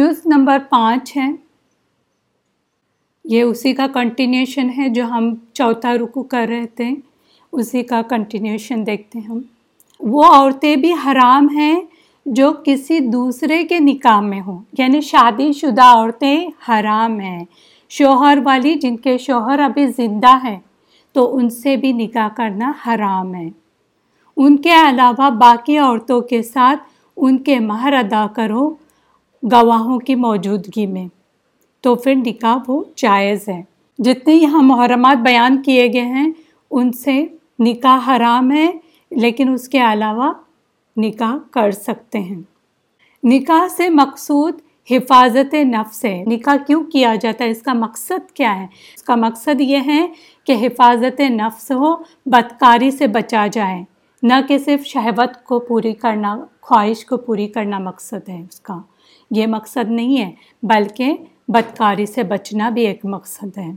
جز نمبر پانچ ہے، یہ اسی کا کنٹینیوشن ہے جو ہم چوتھا رکو کر رہے تھے، اسی کا کنٹینیوشن دیکھتے ہیں ہم۔ وہ عورتیں بھی حرام ہیں جو کسی دوسرے کے نکاح میں ہوں۔ یعنی شادی شدہ عورتیں حرام ہیں۔ شوہر والی جن کے شوہر ابھی زندہ ہیں، تو ان سے بھی نکاح کرنا حرام ہے۔ ان کے علاوہ باقی عورتوں کے ساتھ ان کے مہر ادا کرو۔ گواہوں کی موجودگی میں۔ تو پھر نکاح وہ جائز ہے۔ جتنے یہاں محرمات بیان کیے گئے ہیں، ان سے نکاح حرام ہے، لیکن اس کے علاوہ نکاح کر سکتے ہیں۔ نکاح سے مقصود حفاظت نفس ہے۔ نکاح کیوں کیا جاتا ہے؟ اس کا مقصد کیا ہے؟ اس کا مقصد یہ ہے کہ حفاظت نفس ہو، بدکاری سے بچا جائے۔ نہ کہ صرف شہوت کو پوری کرنا، خواہش کو پوری کرنا مقصد ہے اس کا۔ یہ مقصد نہیں ہے، بلکہ بدکاری سے بچنا بھی ایک مقصد ہے۔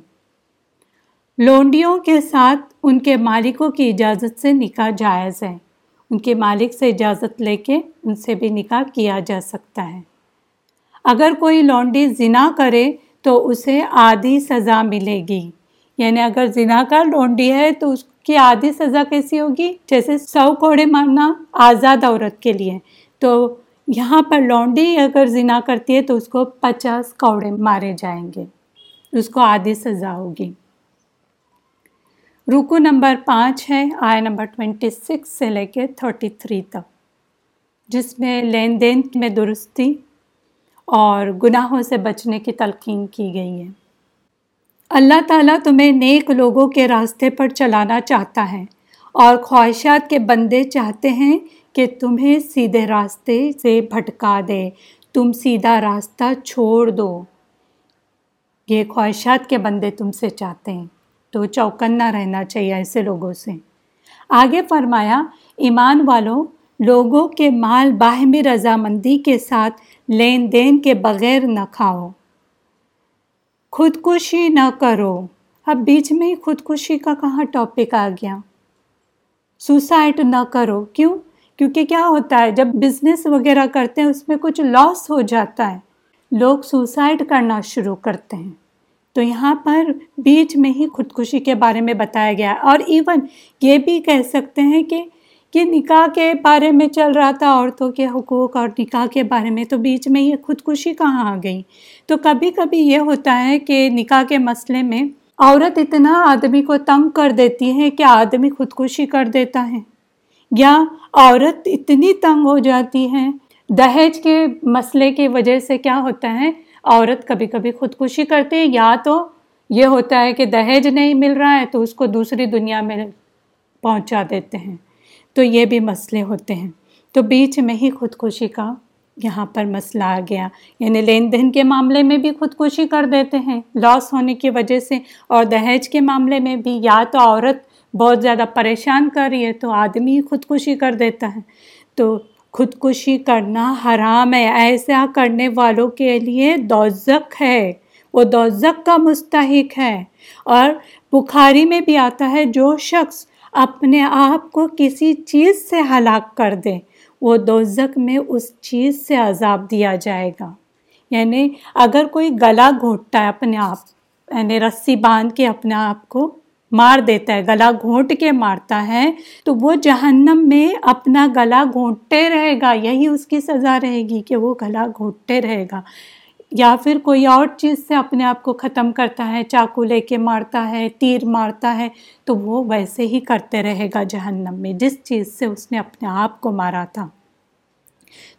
لونڈیوں کے ساتھ ان کے مالکوں کی اجازت سے نکاح جائز ہے۔ ان کے مالک سے اجازت لے کے ان سے بھی نکاح کیا جا سکتا ہے۔ اگر کوئی لونڈی زنا کرے تو اسے آدھی سزا ملے گی۔ یعنی اگر زنا کا لونڈی ہے تو اس کی آدھی سزا کیسی ہوگی؟ جیسے سو کوڑے مارنا آزاد عورت کے لیے۔ تو یہاں پر لونڈی اگر زنا کرتی ہے تو اس کو پچاس کوڑے مارے جائیں گے۔ اس کو آدھی سزا ہوگی۔ رکو نمبر پانچ ہے، آئے نمبر ٹوینٹی سکس سے لے کے تھرٹی تھری تک، جس میں لین دین میں درستی اور گناہوں سے بچنے کی تلقین کی گئی ہے۔ اللہ تعالیٰ تمہیں نیک لوگوں کے راستے پر چلانا چاہتا ہے اور خواہشات کے بندے چاہتے ہیں کہ تمہیں سیدھے راستے سے بھٹکا دے۔ تم سیدھا راستہ چھوڑ دو۔ یہ خواہشات کے بندے تم سے چاہتے ہیں۔ تو چوکنا رہنا چاہیے ایسے لوگوں سے۔ آگے فرمایا، ایمان والوں، لوگوں کے مال باہمی رضامندی کے ساتھ لین دین کے بغیر نہ کھاؤ۔ خودکشی نہ کرو۔ اب بیچ میں ہی خودکشی کا کہاں ٹاپک آ گیا۔ سوسائڈ نہ کرو۔ کیوں؟ کیونکہ کیا ہوتا ہے، جب بزنس وغیرہ کرتے ہیں، اس میں کچھ لاس ہو جاتا ہے۔ لوگ سوسائڈ کرنا شروع کرتے ہیں۔ تو یہاں پر بیچ میں ہی خودکشی کے بارے میں بتایا گیا ہے۔ اور ایون یہ بھی کہہ سکتے ہیں کہ کہ نکاح کے بارے میں چل رہا تھا، عورتوں کے حقوق اور نکاح کے بارے میں، تو بیچ میں یہ خودکشی کہاں آ گئی؟ تو کبھی کبھی یہ ہوتا ہے کہ نکاح کے مسئلے میں عورت اتنا آدمی کو تنگ کر دیتی ہے کہ آدمی خودکشی کر دیتا ہے۔ یا عورت اتنی تنگ ہو جاتی ہے دہیج کے مسئلے کی وجہ سے کیا ہوتا ہے؟ عورت کبھی کبھی خودکشی کرتی ہے، یا تو یہ ہوتا ہے کہ دہیج نہیں مل رہا ہے تو اس کو دوسری دنیا میں پہنچا دیتے ہیں۔ تو یہ بھی مسئلے ہوتے ہیں۔ تو بیچ میں ہی خودکشی کا یہاں پر مسئلہ آ گیا۔ یعنی لین دین کے معاملے میں بھی خودکشی کر دیتے ہیں۔ لاس ہونے کی وجہ سے اور دہیج کے معاملے میں بھی، یا تو عورت بہت زیادہ پریشان کر رہی ہے تو آدمی خودکشی کر دیتا ہے۔ تو خودکشی کرنا حرام ہے۔ ایسا کرنے والوں کے لیے دوزک ہے۔ وہ دوزک کا مستحق ہے۔ اور بخاری میں بھی آتا ہے، جو شخص اپنے آپ کو کسی چیز سے ہلاک کر دے، وہ دوزک میں اس چیز سے عذاب دیا جائے گا۔ یعنی اگر کوئی گلا گھونٹتا ہے اپنے آپ یعنی رسی باندھ کے اپنے آپ کو مار دیتا ہے، گلا گھونٹ کے مارتا ہے، تو وہ جہنم میں اپنا گلا گھونٹتے رہے گا، یہی اس کی سزا رہے گی کہ وہ گلا گھونٹتے رہے گا۔ یا پھر کوئی اور چیز سے اپنے آپ کو ختم کرتا ہے، چاقو لے کے مارتا ہے، تیر مارتا ہے، تو وہ ویسے ہی کرتے رہے گا جہنم میں، جس چیز سے اس نے اپنے آپ کو مارا تھا۔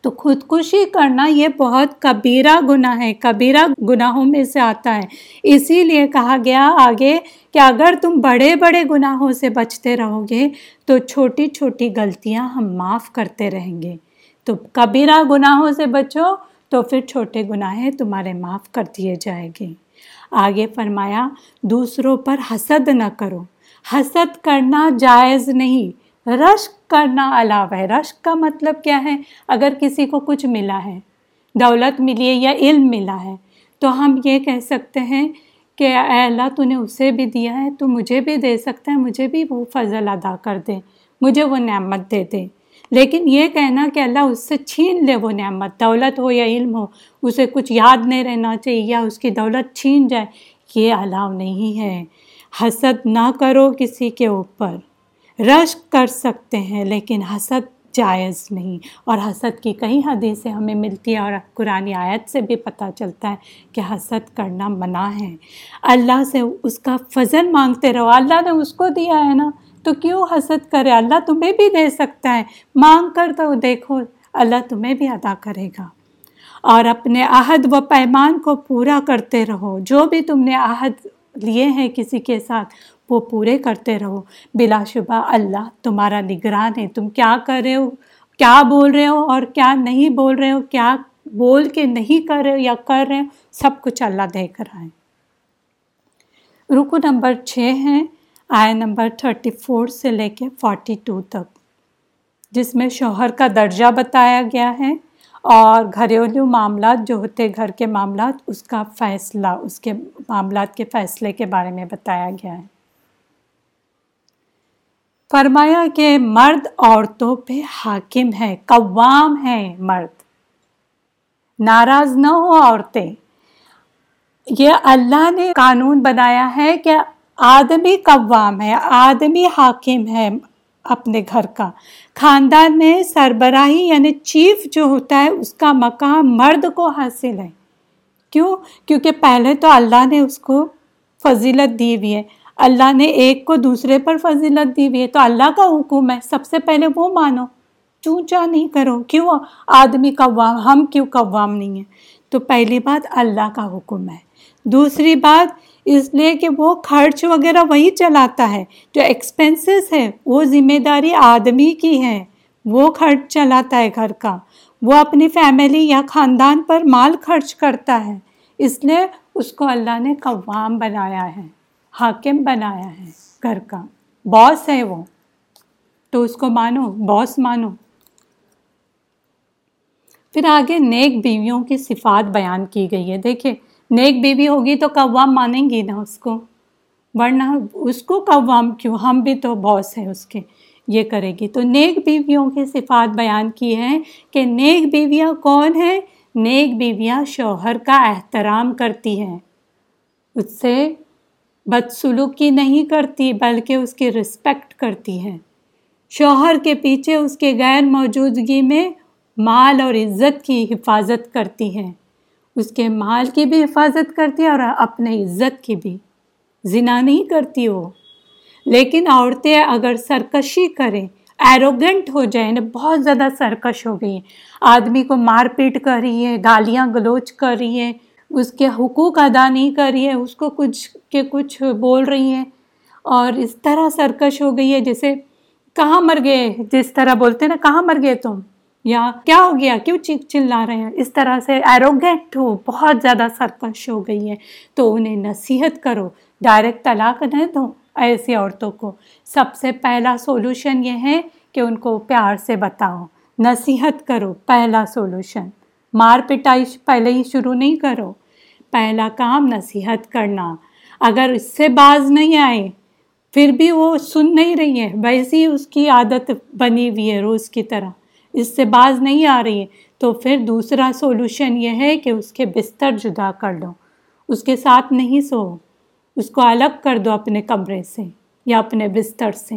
تو خودکشی کرنا یہ بہت کبیرہ گناہ ہے، کبیرہ گناہوں میں سے آتا ہے۔ اسی لیے کہا گیا، آگے کہ اگر تم بڑے بڑے گناہوں سے بچتے رہو گے تو چھوٹی چھوٹی غلطیاں ہم معاف کرتے رہیں گے۔ تو کبیرہ گناہوں سے بچو تو پھر چھوٹے گناہیں تمہارے معاف کر دیے جائیں گے۔ آگے فرمایا، دوسروں پر حسد نہ کرو۔ حسد کرنا جائز نہیں۔ رشک کرنا علاوہ ہے رشک کا مطلب کیا ہے؟ اگر کسی کو کچھ ملا ہے، دولت ملی ہے یا علم ملا ہے، تو ہم یہ کہہ سکتے ہیں کہ اے اللہ تو نے اسے بھی دیا ہے، تو مجھے بھی دے سکتا ہے، مجھے بھی وہ فضل ادا کر دے، مجھے وہ نعمت دے دے۔ لیکن یہ کہنا کہ اللہ اس سے چھین لے وہ نعمت، دولت ہو یا علم ہو، اسے کچھ یاد نہیں رہنا چاہیے یا اس کی دولت چھین جائے، یہ الاؤ نہیں ہے۔ حسد نہ کرو کسی کے اوپر۔ رشک کر سکتے ہیں، لیکن حسد جائز نہیں۔ اور حسد کی کئی حدیثیں ہمیں ملتی ہیں اور قرآن آیت سے بھی پتہ چلتا ہے کہ حسد کرنا منع ہے۔ اللہ سے اس کا فضل مانگتے رہو۔ اللہ نے اس کو دیا ہے نا۔ تو کیوں حسد کرے؟ اللہ تمہیں بھی دے سکتا ہے۔ مانگ کر تو دیکھو، اللہ تمہیں بھی ادا کرے گا۔ اور اپنے عہد و پیمان کو پورا کرتے رہو۔ جو بھی تم نے عہد لیے ہیں کسی کے ساتھ وہ پورے کرتے رہو۔ بلا شبہ اللہ، تمہارا نگران ہے۔ تم کیا کر رہے ہو؟ کیا بول رہے ہو اور کیا نہیں بول رہے ہو؟ کیا بول کے نہیں کر رہے ہو یا کر رہے ہو؟ سب کچھ اللہ دیکھ رہا ہے رکو نمبر چھ ہیں آئے نمبر تھرٹی فور سے لے کے فورٹی ٹو تک۔ جس میں شوہر کا درجہ بتایا گیا ہے اور گھریلو معاملات جو ہوتے، گھر کے معاملات، اس کا فیصلہ، اس کے معاملات کے فیصلے کے بارے میں بتایا گیا ہے۔ فرمایا کہ مرد عورتوں پہ حاکم ہے، قوام ہے مرد۔ ناراض نہ ہو عورتیں۔ یہ اللہ نے قانون بنایا ہے کہ آدمی قوام ہے، آدمی حاکم ہے اپنے گھر کا۔ خاندان میں سربراہی یعنی چیف جو ہوتا ہے، اس کا مقام مرد کو حاصل ہے۔ کیوں؟ کیونکہ پہلے تو اللہ نے اس کو فضیلت دی ہوئی ہے۔ اللہ نے ایک کو دوسرے پر فضیلت دی ہوئی ہے۔ تو اللہ کا حکم ہے، سب سے پہلے وہ مانو۔ چونچا نہیں کرو۔ کیوں؟ آدمی قوام، ہم کیوں قوام نہیں ہیں؟ تو پہلی بات اللہ کا حکم ہے۔ دوسری بات، اس لیے کہ وہ خرچ وغیرہ وہی چلاتا ہے۔ جو ایکسپینسز ہے وہ ذمہ داری آدمی کی ہے وہ خرچ چلاتا ہے گھر کا۔ وہ اپنی فیملی یا خاندان پر مال خرچ کرتا ہے۔ اس لیے اس کو اللہ نے قوام بنایا ہے۔ حاکم بنایا ہے گھر کا۔ باس ہے وہ۔ تو اس کو مانو باس مانو۔ پھر آگے نیک بیویوں کی صفات بیان کی گئی ہے۔ دیکھیں نیک بیوی ہوگی تو قوام مانیں گی نا اس کو۔ ورنہ اس کو قوام کیوں؟ ہم بھی تو باس ہیں اس کے۔ یہ کرے گی۔ تو نیک بیویوں کی صفات بیان کی ہے کہ نیک بیویاں کون ہیں؟ نیک بیویاں شوہر کا احترام کرتی ہیں۔ اس سے بدسلوکی نہیں کرتی، بلکہ اس کی رسپیکٹ کرتی ہے۔ شوہر کے پیچھے اس کے غیر موجودگی میں مال اور عزت کی حفاظت کرتی ہے۔ اس کے مال کی بھی حفاظت کرتی ہے اور اپنے عزت کی بھی۔ زنا نہیں کرتی وہ۔ لیکن عورتیں اگر سرکشی کریں ایروگنٹ ہو جائیں بہت زیادہ سرکش ہو گئی۔ ہیں آدمی کو مار پیٹ کر رہی ہے، گالیاں گلوچ کر رہی ہے، اس کے حقوق ادا نہیں کر رہی ہے، اس کو کچھ کے کچھ بول رہی ہیں اور اس طرح سرکش ہو گئی ہے جیسے کہاں مر گئے جس طرح بولتے ہیں نا، کہاں مر گئے تم؟ یا کیا ہو گیا؟ کیوں چیخ چلا رہے ہیں؟ اس طرح سے ایروگینٹ ہو، بہت زیادہ سرکش ہو گئی ہے تو انہیں نصیحت کرو ڈائریکٹ طلاق نہ دو ایسی عورتوں کو۔ سب سے پہلا سولوشن یہ ہے کہ ان کو پیار سے بتاؤ۔ نصیحت کرو، پہلا سولوشن مار پٹائی پہلے ہی شروع نہیں کرو۔ پہلا کام نصیحت کرنا۔ اگر اس سے باز نہیں آئے، پھر بھی وہ سن نہیں رہی ہے ویسی اس کی عادت بنی ہوئی ہے روز کی طرح۔ اس سے باز نہیں آ رہی ہے تو پھر دوسرا سولوشن یہ ہے کہ اس کے بستر جدا کر لو اس کے ساتھ نہیں سو۔ اس کو الگ کر دو اپنے کمرے سے یا اپنے بستر سے۔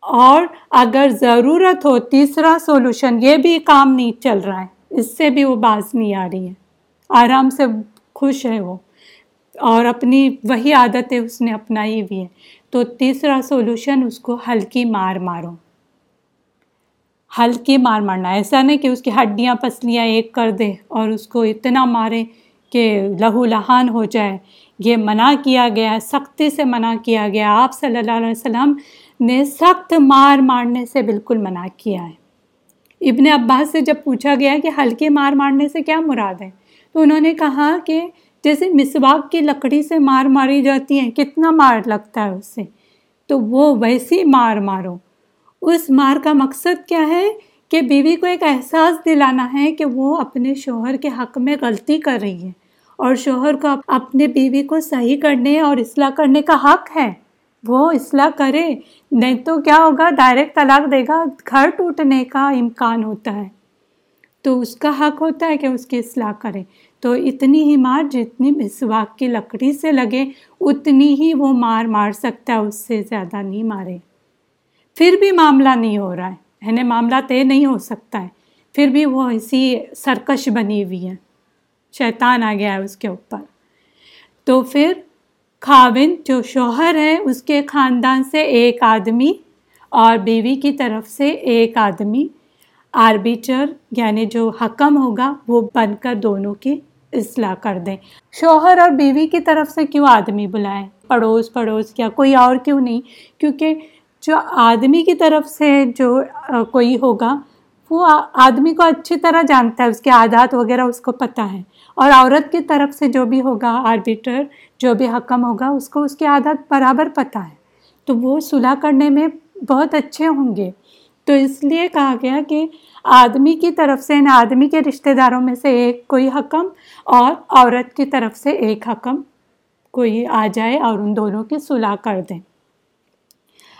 اور اگر ضرورت ہو، تیسرا سولوشن یہ بھی کام نہیں چل رہا ہے۔ اس سے بھی وہ باز نہیں آ رہی ہے آرام سے خوش ہے وہ۔ اور اپنی وہی عادتیں اس نے اپنائی ہوئی ہے تو تیسرا سولوشن اس کو ہلکی مار مارو۔ ہلکی مار مارنا۔ ایسا نہیں کہ اس کی ہڈیاں پسلیاں ایک کر دے اور اس کو اتنا مارے کہ لہو لہان ہو جائے۔ یہ منع کیا گیا، سختی سے منع کیا گیا۔ آپ صلی اللہ علیہ وسلم نے سخت مار مارنے سے بالکل منع کیا ہے۔ ابن عباس سے جب پوچھا گیا کہ ہلکی مار مارنے سے کیا مراد ہے، تو انہوں نے کہا کہ جیسے مسواک کی لکڑی سے مار ماری جاتی ہے کتنا مار لگتا ہے اس سے تو وہ ویسی مار مارو۔ اس مار کا مقصد کیا ہے؟ کہ بیوی کو ایک احساس دلانا ہے کہ وہ اپنے شوہر کے حق میں غلطی کر رہی ہے اور شوہر کو اپنے بیوی کو صحیح کرنے اور اصلاح کرنے کا حق ہے۔ وہ اصلاح کرے، نہیں تو کیا ہوگا؟ ڈائریکٹ طلاق دے گا، گھر ٹوٹنے کا امکان ہوتا ہے۔ تو اس کا حق ہوتا ہے کہ اس کی اصلاح کرے۔ تو اتنی ہی مار جتنی مسواک کی لکڑی سے لگے، اتنی ہی وہ مار مار سکتا ہے اس سے زیادہ نہیں مارے۔ پھر بھی معاملہ نہیں ہو رہا ہے۔ یعنی معاملہ طے نہیں ہو سکتا ہے۔ پھر بھی وہ ایسی سرکش بنی ہوئی ہے شیطان آ گیا ہے اس کے اوپر۔ تو پھر خاون جو شوہر ہے، اس کے خاندان سے ایک آدمی اور بیوی کی طرف سے ایک آدمی آربیچر یعنی جو حکم ہوگا، وہ بن کر دونوں کی اصلاح کر دیں۔ شوہر اور بیوی کی طرف سے کیوں آدمی بلائیں؟ پڑوس پڑوس کیا کوئی اور کیوں نہیں؟ کیونکہ جو آدمی کی طرف سے جو کوئی ہوگا، وہ آدمی کو اچھی طرح جانتا ہے، اس کے عادات وغیرہ اس کو پتہ ہے اور عورت کی طرف سے جو بھی ہوگا، آربیٹر، جو بھی حکم ہوگا، اس کو اس کی عادت برابر پتہ ہے۔ تو وہ صلح کرنے میں بہت اچھے ہوں گے۔ تو اس لیے کہا گیا کہ آدمی کی طرف سے نہ آدمی کے رشتہ داروں میں سے ایک کوئی حکم اور عورت کی طرف سے ایک حکم، کوئی آ جائے اور ان دونوں کی صلح کر دیں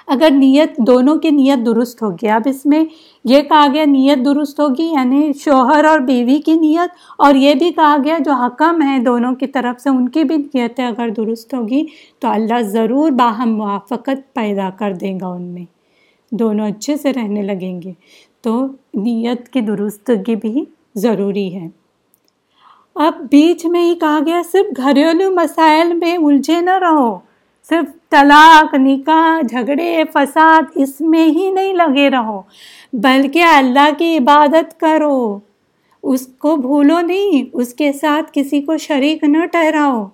اگر نیت، دونوں کی نیت درست ہوگی، اب اس میں یہ کہا گیا نیت درست ہوگی یعنی شوہر اور بیوی کی نیت، اور یہ بھی کہا گیا جو حکم ہیں دونوں کی طرف سے، ان کی بھی نیتیں اگر درست ہوگی تو اللہ ضرور باہم موافقت پیدا کر دے گا ان میں۔ دونوں اچھے سے رہنے لگیں گے۔ تو نیت کی درستگی بھی ضروری ہے۔ اب بیچ میں ہی کہا گیا، صرف گھریلو مسائل میں الجھے نہ رہو۔ صرف طلاق، نکاح، جھگڑے، فساد، اس میں ہی نہیں لگے رہو، بلکہ اللہ کی عبادت کرو۔ اس کو بھولو نہیں، اس کے ساتھ کسی کو شریک نہ ٹھہراؤ۔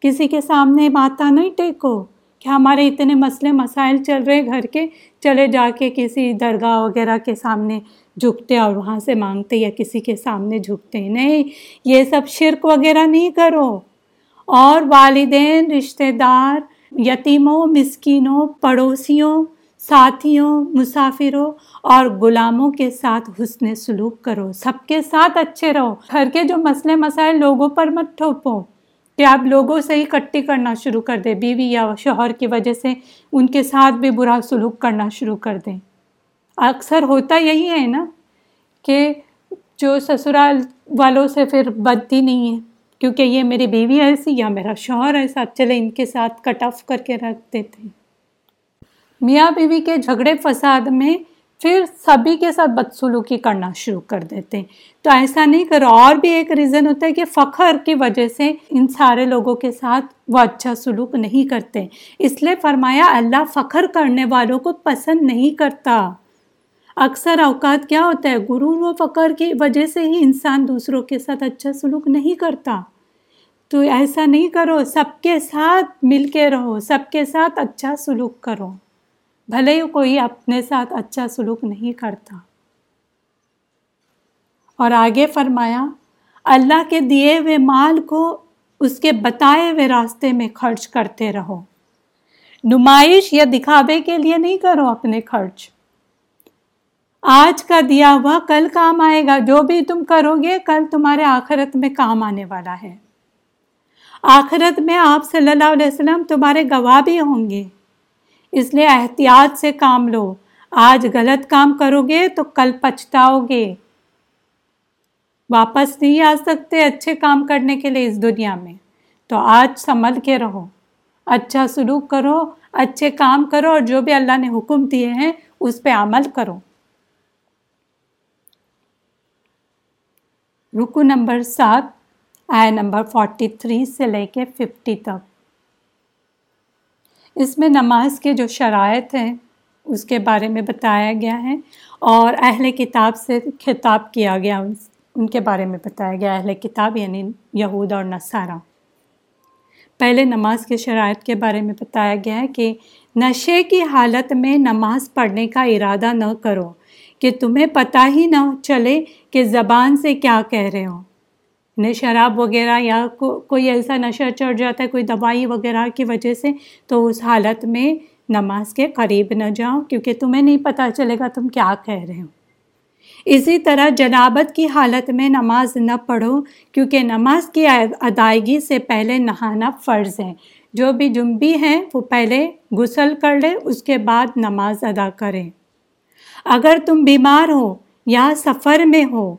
کسی کے سامنے ماتا نہیں ٹیکو۔ کہ ہمارے اتنے مسئلے مسائل چل رہے گھر کے؟ چلے جا کے کسی درگاہ وغیرہ کے سامنے جھکتے اور وہاں سے مانگتے یا کسی کے سامنے جھکتے نہیں، یہ سب شرک وغیرہ نہیں کرو۔ اور والدین، رشتہ دار، یتیموں، مسکینوں، پڑوسیوں، ساتھیوں، مسافروں اور غلاموں کے ساتھ حسن سلوک کرو۔ سب کے ساتھ اچھے رہو۔ گھر کے جو مسئلے مسائل، لوگوں پر مت ٹھوپو کہ آپ لوگوں سے ہی کٹی کرنا شروع کر دیں۔ بیوی یا شوہر کی وجہ سے ان کے ساتھ بھی برا سلوک کرنا شروع کر دیں۔ اکثر ہوتا یہی ہے نا کہ جو سسرال والوں سے پھر بدتی نہیں ہے، کیونکہ یہ میری بیوی ایسی یا میرا شوہر ایسا چلے ان کے ساتھ کٹ آف کر کے رکھ دیتے میاں بیوی کے جھگڑے فساد میں پھر سبھی کے ساتھ بدسلوکی کرنا شروع کر دیتے ہیں۔ تو ایسا نہیں کرو اور بھی ایک ریزن ہوتا ہے کہ فخر کی وجہ سے ان سارے لوگوں کے ساتھ وہ اچھا سلوک نہیں کرتے۔ اس لیے فرمایا، اللہ فخر کرنے والوں کو پسند نہیں کرتا۔ اکثر اوقات کیا ہوتا ہے، غرور و فخر کی وجہ سے ہی انسان دوسروں کے ساتھ اچھا سلوک نہیں کرتا۔ تو ایسا نہیں کرو، سب کے ساتھ مل کے رہو، سب کے ساتھ اچھا سلوک کرو۔ بھلے ہی کوئی اپنے ساتھ اچھا سلوک نہیں کرتا۔ اور آگے فرمایا، اللہ کے دیے ہوئے مال کو اس کے بتائے ہوئے راستے میں خرچ کرتے رہو۔ نمائش یا دکھاوے کے لیے نہیں کرو اپنے خرچ۔ آج کا دیا ہوا کل کام آئے گا۔ جو بھی تم کرو گے، کل تمہارے آخرت میں کام آنے والا ہے۔ آخرت میں آپ صلی اللہ علیہ وسلم تمہارے گواہ بھی ہوں گے۔ اس لیے احتیاط سے کام لو۔ آج غلط کام کرو گے تو کل پچھتاؤ گے۔ واپس نہیں آ سکتے اچھے کام کرنے کے لیے اس دنیا میں۔ تو آج سنبھل کے رہو۔ اچھا سلوک کرو، اچھے کام کرو اور جو بھی اللہ نے حکم دیے ہیں، اس پہ عمل کرو۔ رکو نمبر سات، آئے نمبر فورٹی تھری سے لے کے ففٹی تک۔ اس میں نماز کے جو شرائط ہیں، اس کے بارے میں بتایا گیا ہے اور اہل کتاب سے خطاب کیا گیا۔ ان کے بارے میں بتایا گیا، اہل کتاب یعنی یہود اور نصارہ۔ پہلے نماز کے شرائط کے بارے میں بتایا گیا ہے کہ نشے کی حالت میں نماز پڑھنے کا ارادہ نہ کرو۔ کہ تمہیں پتہ ہی نہ چلے کہ زبان سے کیا کہہ رہے ہو۔ انہیں شراب وغیرہ یا کو، کوئی ایسا نشہ چڑھ جاتا ہے، کوئی دوائی وغیرہ کی وجہ سے، تو اس حالت میں نماز کے قریب نہ جاؤ، کیونکہ تمہیں نہیں پتہ چلے گا تم کیا کہہ رہے ہو۔ اسی طرح جنابت کی حالت میں نماز نہ پڑھو، کیونکہ نماز کی ادائیگی سے پہلے نہانا فرض ہے۔ جو بھی جنبی ہیں، وہ پہلے غسل کر لے، اس کے بعد نماز ادا کریں۔ اگر تم بیمار ہو یا سفر میں ہو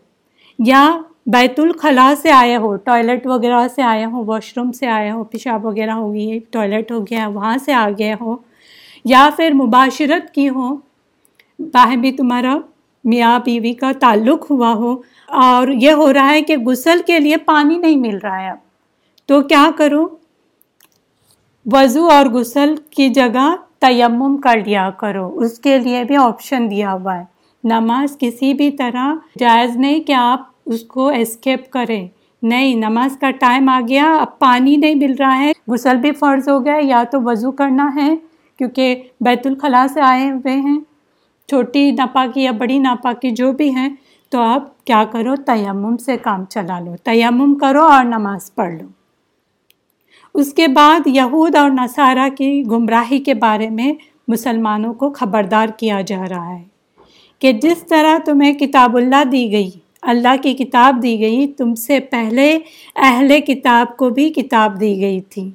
یا بیت الخلاء سے آئے ہو، ٹوائلٹ وغیرہ سے آئے ہو، واش روم سے آئے ہو، پیشاب وغیرہ ہو گئی، ٹوائلٹ ہو گیا، وہاں سے آ گئے ہو یا پھر مباشرت کی ہو باہر بھی تمہارا میاں بیوی کا تعلق ہوا ہو اور یہ ہو رہا ہے کہ غسل کے لیے پانی نہیں مل رہا ہے اب تو کیا کرو؟ وضو اور غسل کی جگہ تیمم کر لیا کرو۔ اس کے لیے بھی آپشن دیا ہوا ہے۔ نماز کسی بھی طرح جائز نہیں کہ آپ اس کو اسکیپ کریں۔ نہیں، نماز کا ٹائم آ گیا۔ اب پانی نہیں مل رہا ہے۔ غسل بھی فرض ہو گیا۔ یا تو وضو کرنا ہے کیونکہ بیت الخلاء سے آئے ہوئے ہیں۔ چھوٹی ناپاکی یا بڑی ناپاکی جو بھی ہیں، تو آپ کیا کرو؟ تیمم سے کام چلا لو۔ تیمم کرو اور نماز پڑھ لو۔ اس کے بعد یہود اور نصارہ کی گمراہی کے بارے میں مسلمانوں کو خبردار کیا جا رہا ہے کہ جس طرح تمہیں کتاب اللہ دی گئی، اللہ کی کتاب دی گئی، تم سے پہلے اہل کتاب کو بھی کتاب دی گئی تھی۔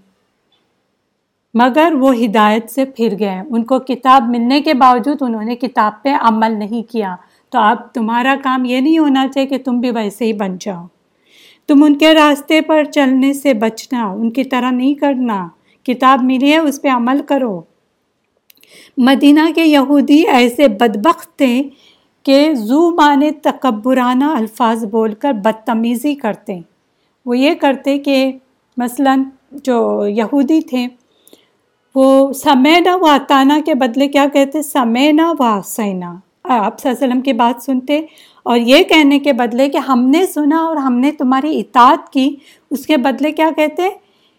مگر وہ ہدایت سے پھر گئے۔ ان کو کتاب ملنے کے باوجود انہوں نے کتاب پہ عمل نہیں کیا۔ تو اب تمہارا کام یہ نہیں ہونا چاہیے کہ تم بھی ویسے ہی بن جاؤ۔ تم ان کے راستے پر چلنے سے بچنا، ان کی طرح نہیں کرنا۔ کتاب ملی ہے، اس پہ عمل کرو۔ مدینہ کے یہودی ایسے بدبخت تھے کہ زو معنی تکبرانہ الفاظ بول کر بدتمیزی کرتے۔ وہ یہ کرتے کہ مثلا جو یہودی تھے، وہ سمینا و اطانہ کے بدلے کیا کہتے؟ سمینا و سینا آپ صلی اللہ علیہ وسلم کی بات سنتے اور یہ کہنے کے بدلے کہ ہم نے سنا اور ہم نے تمہاری اطاعت کی، اس کے بدلے کیا کہتے؟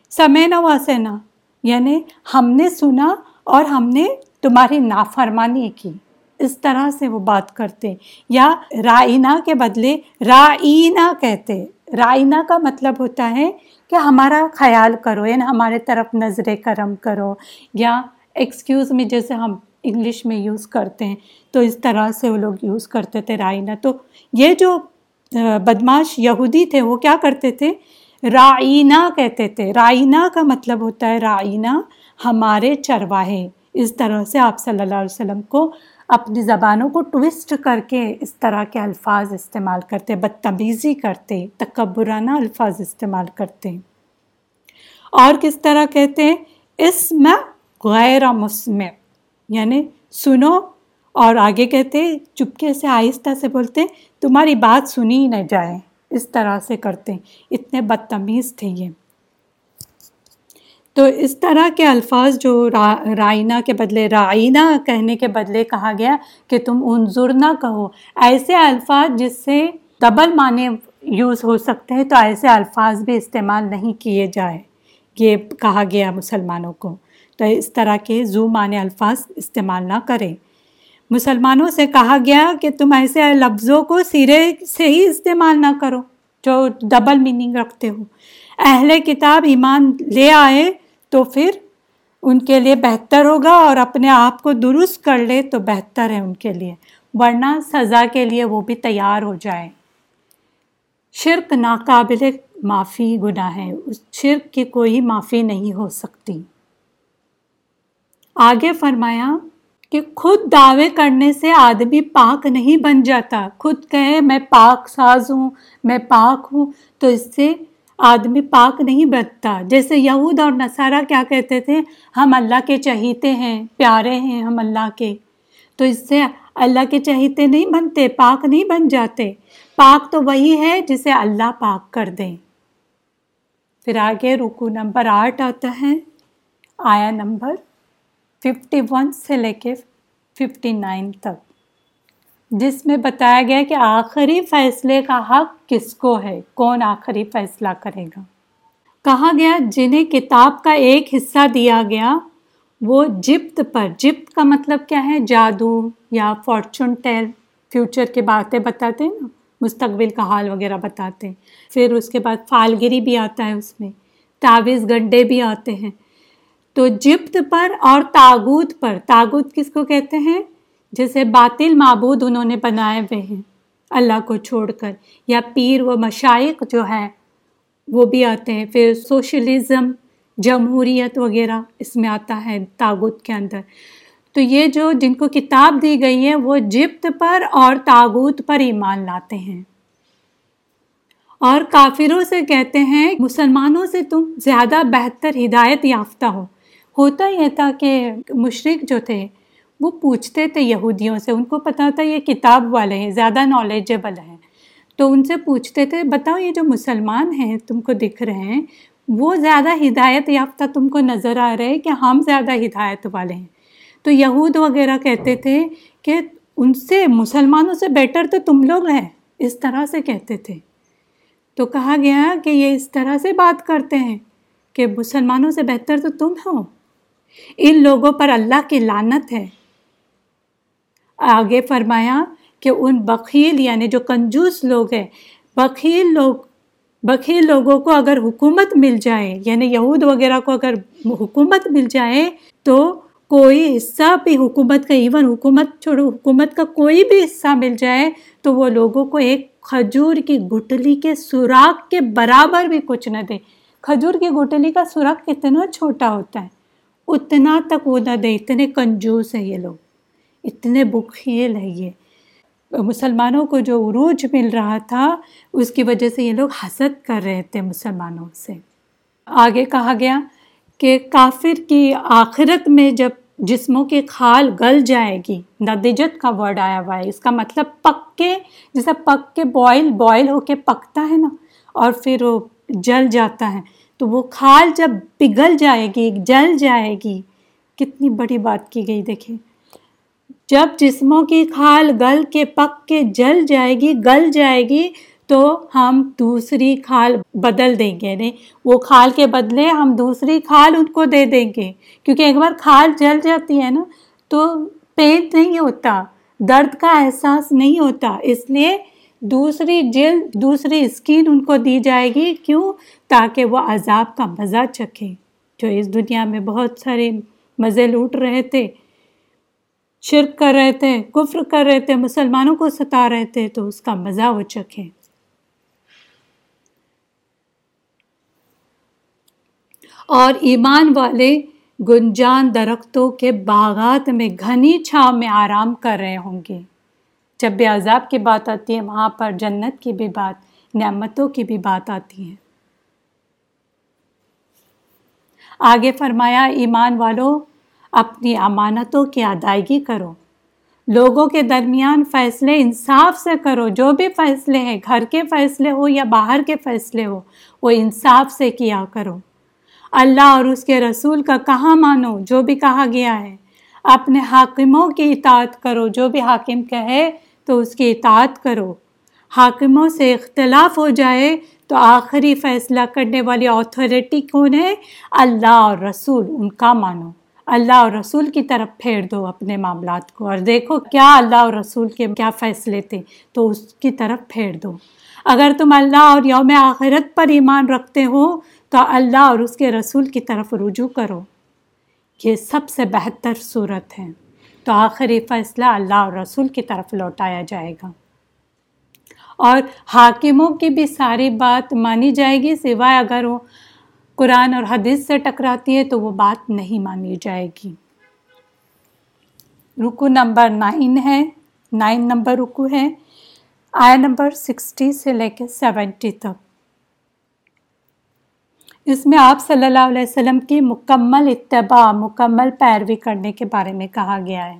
سمینا واسینا یعنی ہم نے سنا اور ہم نے تمہاری نافرمانی کی۔ اس طرح سے وہ بات کرتے، یا رائنا کے بدلے رائنا کہتے۔ رائنا کا مطلب ہوتا ہے کہ ہمارا خیال کرو یعنی ہمارے طرف نظر کرم کرو، یا ایکسکیوز میں جیسے ہم انگلش میں یوز کرتے ہیں۔ تو اس طرح سے وہ لوگ یوز کرتے تھے رائنا تو یہ جو بدماش یہودی تھے، وہ کیا کرتے تھے؟ رائنا کہتے تھے۔ رائنا کا مطلب ہوتا ہے رائنا ہمارے چرواہے۔ اس طرح سے آپ صلی اللہ علیہ وسلم کو اپنی زبانوں کو ٹوسٹ کر کے اس طرح کے الفاظ استعمال کرتے، بدتمیزی کرتے، تکبرانہ الفاظ استعمال کرتے۔ اور کس طرح کہتے ہیں؟ اس میں غیر مسمع یعنی سنو اور آگے کہتے چپکے سے آہستہ سے بولتے تمہاری بات سنی ہی نہ جائے۔ اس طرح سے کرتے اتنے بدتمیز تھے یہ۔ تو اس طرح کے الفاظ جو رائنا کے بدلے، رائنا کہنے کے بدلے کہا گیا کہ تم عنظر نہ کہو۔ ایسے الفاظ جس سے ڈبل معنی یوز ہو سکتے ہیں، تو ایسے الفاظ بھی استعمال نہیں کیے جائے۔ یہ کہا گیا مسلمانوں کو۔ تو اس طرح کے زو معنی الفاظ استعمال نہ کریں۔ مسلمانوں سے کہا گیا کہ تم ایسے لفظوں کو سرے سے ہی استعمال نہ کرو جو ڈبل میننگ رکھتے ہو۔ اہل کتاب ایمان لے آئے تو پھر ان کے لیے بہتر ہوگا اور اپنے آپ کو درست کر لے تو بہتر ہے ان کے لیے۔ ورنہ سزا کے لیے وہ بھی تیار ہو جائے۔ شرک ناقابل معافی گناہ ہے۔ اس شرک کی کوئی معافی نہیں ہو سکتی۔ آگے فرمایا کہ خود دعوے کرنے سے آدمی پاک نہیں بن جاتا۔ خود کہے، میں پاک ساز ہوں، میں پاک ہوں، تو اس سے آدمی پاک نہیں بنتا۔ جیسے یہود اور نصارہ کیا کہتے تھے؟ ہم اللہ کے چہیتے ہیں، پیارے ہیں ہم اللہ کے۔ تو اس سے اللہ کے چہیتے نہیں بنتے، پاک نہیں بن جاتے۔ پاک تو وہی ہے جسے اللہ پاک کر دیں پھر آگے رکو نمبر آٹھ آتا ہے، آیا نمبر ففٹی ون سے لے کے ففٹی نائن تک۔ جس میں بتایا گیا کہ آخری فیصلے کا حق کس کو ہے؟ کون آخری فیصلہ کرے گا؟ کہا گیا، جنہیں کتاب کا ایک حصہ دیا گیا، وہ جپت پر جپت کا مطلب کیا ہے؟ جادو یا فارچون ٹیل فیوچر کی باتیں بتاتے ہیں نا؟ مستقبل کا حال وغیرہ بتاتے ہیں۔ پھر اس کے بعد فالگری بھی آتا ہے اس میں، تعویذ گنڈے بھی آتے ہیں۔ تو جبت پر اور تاغوت پر، تاغوت کس کو کہتے ہیں؟ جیسے باطل معبود انہوں نے بنائے ہوئے ہیں۔ اللہ کو چھوڑ کر، یا پیر و مشائق جو ہیں، وہ بھی آتے ہیں۔ پھر سوشلزم، جمہوریت وغیرہ اس میں آتا ہے تاغت کے اندر۔ تو یہ جو جن کو کتاب دی گئی ہے، وہ جبت پر اور تاغت پر ایمان لاتے ہیں۔ اور کافروں سے کہتے ہیں، مسلمانوں سے تم زیادہ بہتر ہدایت یافتہ ہو۔ ہوتا یہ تھا کہ مشرق جو تھے، وہ پوچھتے تھے یہودیوں سے، ان کو پتا تھا یہ کتاب والے ہیں، زیادہ نالجبل ہیں۔ تو ان سے پوچھتے تھے، بتاؤ یہ جو مسلمان ہیں تم کو دکھ رہے ہیں، وہ زیادہ ہدایت یافتہ تم کو نظر آ رہے کہ ہم زیادہ ہدایت والے ہیں۔ تو یہود وغیرہ کہتے تھے کہ ان سے، مسلمانوں سے بیٹر تو تم لوگ ہیں، اس طرح سے کہتے تھے۔ تو کہا گیا کہ یہ اس طرح سے بات کرتے ہیں کہ مسلمانوں سے بہتر تو تم ہو۔ ان لوگوں پر اللہ کی لانت ہے۔ آگے فرمایا کہ ان بخیل یعنی جو کنجوس لوگ ہیں، بخیل لوگ، بخیل لوگوں کو اگر حکومت مل جائے یعنی یہود وغیرہ کو اگر حکومت مل جائے، تو کوئی حصہ بھی حکومت کا ایون حکومت، چھوڑو، حکومت کا کوئی بھی حصہ مل جائے، تو وہ لوگوں کو ایک کھجور کی گٹلی کے سوراخ کے برابر بھی کچھ نہ دے۔ کھجور کی گٹلی کا سوراخ کتنا چھوٹا ہوتا ہے۔ اتنا تک وہ نہ دے، اتنے کنجوس ہیں یہ لوگ، اتنے بخیل ہے یہ۔ مسلمانوں کو جو عروج مل رہا تھا، اس کی وجہ سے یہ لوگ حسد کر رہے تھے مسلمانوں سے۔ آگے کہا گیا کہ کافر کی آخرت میں جب جسموں کی کھال گل جائے گی ندجت کا ورڈ آیا ہوا ہے۔ اس کا مطلب پک کے جیسا پک کے بوائل بوائل ہو کے پکتا ہے نا، اور پھر وہ جل جاتا ہے۔ تو وہ کھال جب پگھل جائے گی، جل جائے گی۔ کتنی بڑی بات کی گئی، دیکھیں۔ جب جسموں کی کھال گل کے پک کے جل جائے گی، گل جائے گی، تو ہم دوسری کھال بدل دیں گے۔ نہیں وہ کھال کے بدلے ہم دوسری کھال ان کو دے دیں گے۔ کیونکہ ایک بار کھال جل جاتی ہے نا، تو پین نہیں ہوتا، درد کا احساس نہیں ہوتا۔ اس لیے دوسری جلد، دوسری اسکین ان کو دی جائے گی، کیوں؟ تاکہ وہ عذاب کا مزہ چکھیں جو اس دنیا میں بہت سارے مزے لوٹ رہے تھے، شرک کر رہے تھے، کفر کر رہے تھے، مسلمانوں کو ستا رہے تھے، تو اس کا مزہ وہ چکھیں اور ایمان والے گنجان درختوں کے باغات میں گھنی چھاؤں میں آرام کر رہے ہوں گے۔ جب بھی عذاب کی بات آتی ہے، وہاں پر جنت کی بھی بات، نعمتوں کی بھی بات آتی ہے۔ آگے فرمایا، ایمان والوں اپنی امانتوں کی ادائیگی کرو۔ لوگوں کے درمیان فیصلے انصاف سے کرو۔ جو بھی فیصلے ہیں، گھر کے فیصلے ہو یا باہر کے فیصلے ہو، وہ انصاف سے کیا کرو۔ اللہ اور اس کے رسول کا کہاں مانو؟ جو بھی کہا گیا ہے، اپنے حاکموں کی اطاعت کرو۔ جو بھی حاکم کہے تو اس کی اطاعت کرو۔ حاکموں سے اختلاف ہو جائے تو آخری فیصلہ کرنے والی اتھارٹی کون ہے؟ اللہ اور رسول، ان کا مانو۔ اللہ اور رسول کی طرف پھیر دو اپنے معاملات کو۔ اور دیکھو کیا اللہ اور رسول کے کیا فیصلے تھے، تو اس کی طرف پھیر دو۔ اگر تم اللہ اور یوم آخرت پر ایمان رکھتے ہو، تو اللہ اور اس کے رسول کی طرف رجوع کرو۔ یہ سب سے بہتر صورت ہے۔ تو آخری فیصلہ اللہ اور رسول کی طرف لوٹایا جائے گا۔ اور حاکموں کی بھی ساری بات مانی جائے گی، سوائے اگر وہ قرآن اور حدیث سے ٹکراتی ہے تو وہ بات نہیں مانی جائے گی۔ رکو نمبر نائن ہے، نائن نمبر رکو ہے آیا نمبر سکسٹی سے لے کے سیونٹی تک۔ اس میں آپ صلی اللہ علیہ وسلم کی مکمل اتباع، مکمل پیروی کرنے کے بارے میں کہا گیا ہے۔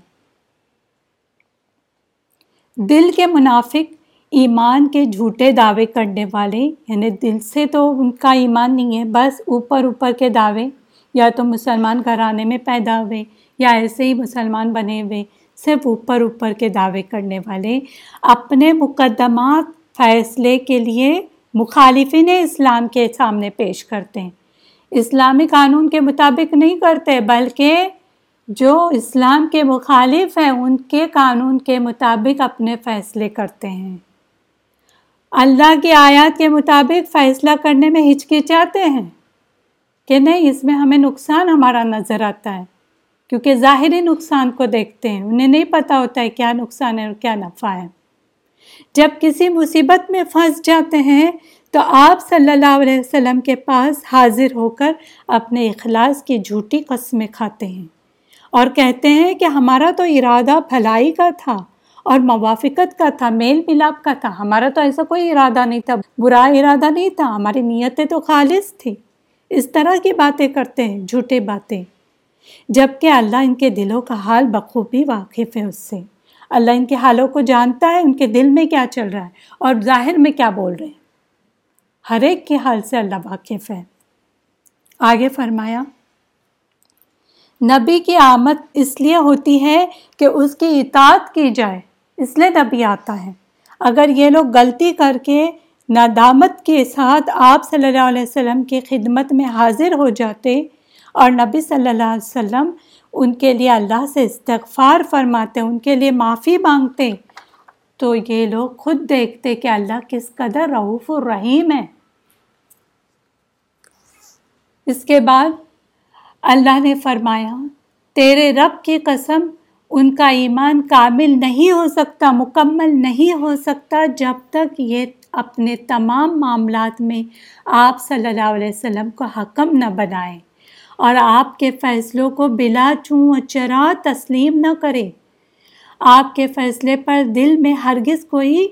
دل کے منافق ایمان کے جھوٹے دعوے کرنے والے یعنی دل سے تو ان کا ایمان نہیں ہے، بس اوپر اوپر کے دعوے، یا تو مسلمان گھرانے میں پیدا ہوئے، یا ایسے ہی مسلمان بنے ہوئے، صرف اوپر اوپر کے دعوے کرنے والے۔ اپنے مقدمات، فیصلے کے لیے مخالفین اسلام کے سامنے پیش کرتے ہیں۔ اسلامی قانون کے مطابق نہیں کرتے، بلکہ جو اسلام کے مخالف ہیں، ان کے قانون کے مطابق اپنے فیصلے کرتے ہیں۔ اللہ کی آیات کے مطابق فیصلہ کرنے میں ہچکچاتے ہیں کہ نہیں، اس میں ہمیں نقصان ہمارا نظر آتا ہے۔ کیونکہ ظاہری نقصان کو دیکھتے ہیں، انہیں نہیں پتہ ہوتا ہے کیا نقصان ہے اور کیا نفع ہے۔ جب کسی مصیبت میں پھنس جاتے ہیں تو آپ صلی اللہ علیہ وسلم کے پاس حاضر ہو کر اپنے اخلاص کی جھوٹی قسمیں کھاتے ہیں اور کہتے ہیں کہ ہمارا تو ارادہ بھلائی کا تھا اور موافقت کا تھا، میل ملاپ کا تھا۔ ہمارا تو ایسا کوئی ارادہ نہیں تھا، برا ارادہ نہیں تھا۔ ہماری نیتیں تو خالص تھی اس طرح کی باتیں کرتے ہیں، جھوٹے باتیں۔ جبکہ اللہ ان کے دلوں کا حال بخوبی واقف ہے اس سے۔ اللہ ان کے حالوں کو جانتا ہے، ان کے دل میں کیا چل رہا ہے اور ظاہر میں کیا بول رہے ہیں۔ ہر ایک کے حال سے اللہ واقف ہے۔ آگے فرمایا، نبی کی آمد اس لیے ہوتی ہے کہ اس کی اطاعت کی جائے، اس لیے نبی آتا ہے۔ اگر یہ لوگ غلطی کر کے ندامت کے ساتھ آپ صلی اللہ علیہ وسلم کی خدمت میں حاضر ہو جاتے اور نبی صلی اللہ علیہ وسلم ان کے لیے اللہ سے استغفار فرماتے ان کے لیے معافی مانگتے تو یہ لوگ خود دیکھتے کہ اللہ کس قدر رعوف الرحیم ہے۔ اس کے بعد اللہ نے فرمایا، تیرے رب کی قسم، ان کا ایمان کامل نہیں ہو سکتا، مکمل نہیں ہو سکتا جب تک یہ اپنے تمام معاملات میں آپ صلی اللہ علیہ وسلم کو حکم نہ بنائیں اور آپ کے فیصلوں کو بلا چوں چرا تسلیم نہ کرے آپ کے فیصلے پر دل میں ہرگز کوئی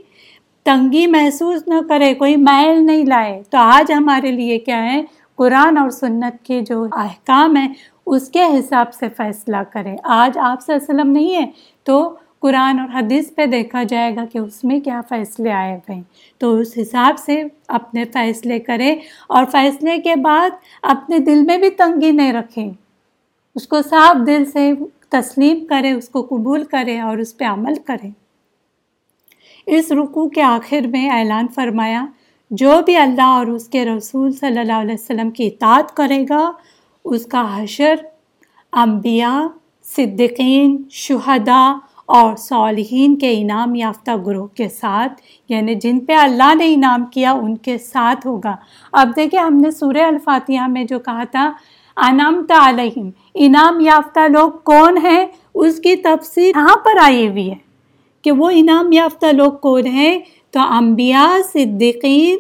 تنگی محسوس نہ کرے، کوئی میل نہیں لائے۔ تو آج ہمارے لیے کیا ہے؟ قرآن اور سنت کے جو احکام ہیں، اس کے حساب سے فیصلہ کریں۔ آج آپ سے وسلم نہیں ہے تو قرآن اور حدیث پہ دیکھا جائے گا کہ اس میں کیا فیصلے آئے ہوئے تو اس حساب سے اپنے فیصلے کریں اور فیصلے کے بعد اپنے دل میں بھی تنگی نہیں رکھیں۔ اس کو صاف دل سے تسلیم کرے اس کو قبول کرے اور اس پہ عمل کرے اس رکو کے آخر میں اعلان فرمایا، جو بھی اللہ اور اس کے رسول صلی اللہ علیہ وسلم کی اطاعت کرے گا، اس کا حشر، انبیاء صدقین شہداء اور صالحین کے انعام یافتہ گروہ کے ساتھ یعنی جن پہ اللہ نے انعام کیا، ان کے ساتھ ہوگا۔ اب دیکھیں، ہم نے سورہ الفاتحہ میں جو کہا تھا انعام علیہم، انعام یافتہ لوگ کون ہیں؟ اس کی تفصیل یہاں پر آئی ہوئی ہے کہ وہ انعام یافتہ لوگ کون ہیں؟ تو انبیاء، صدیقین،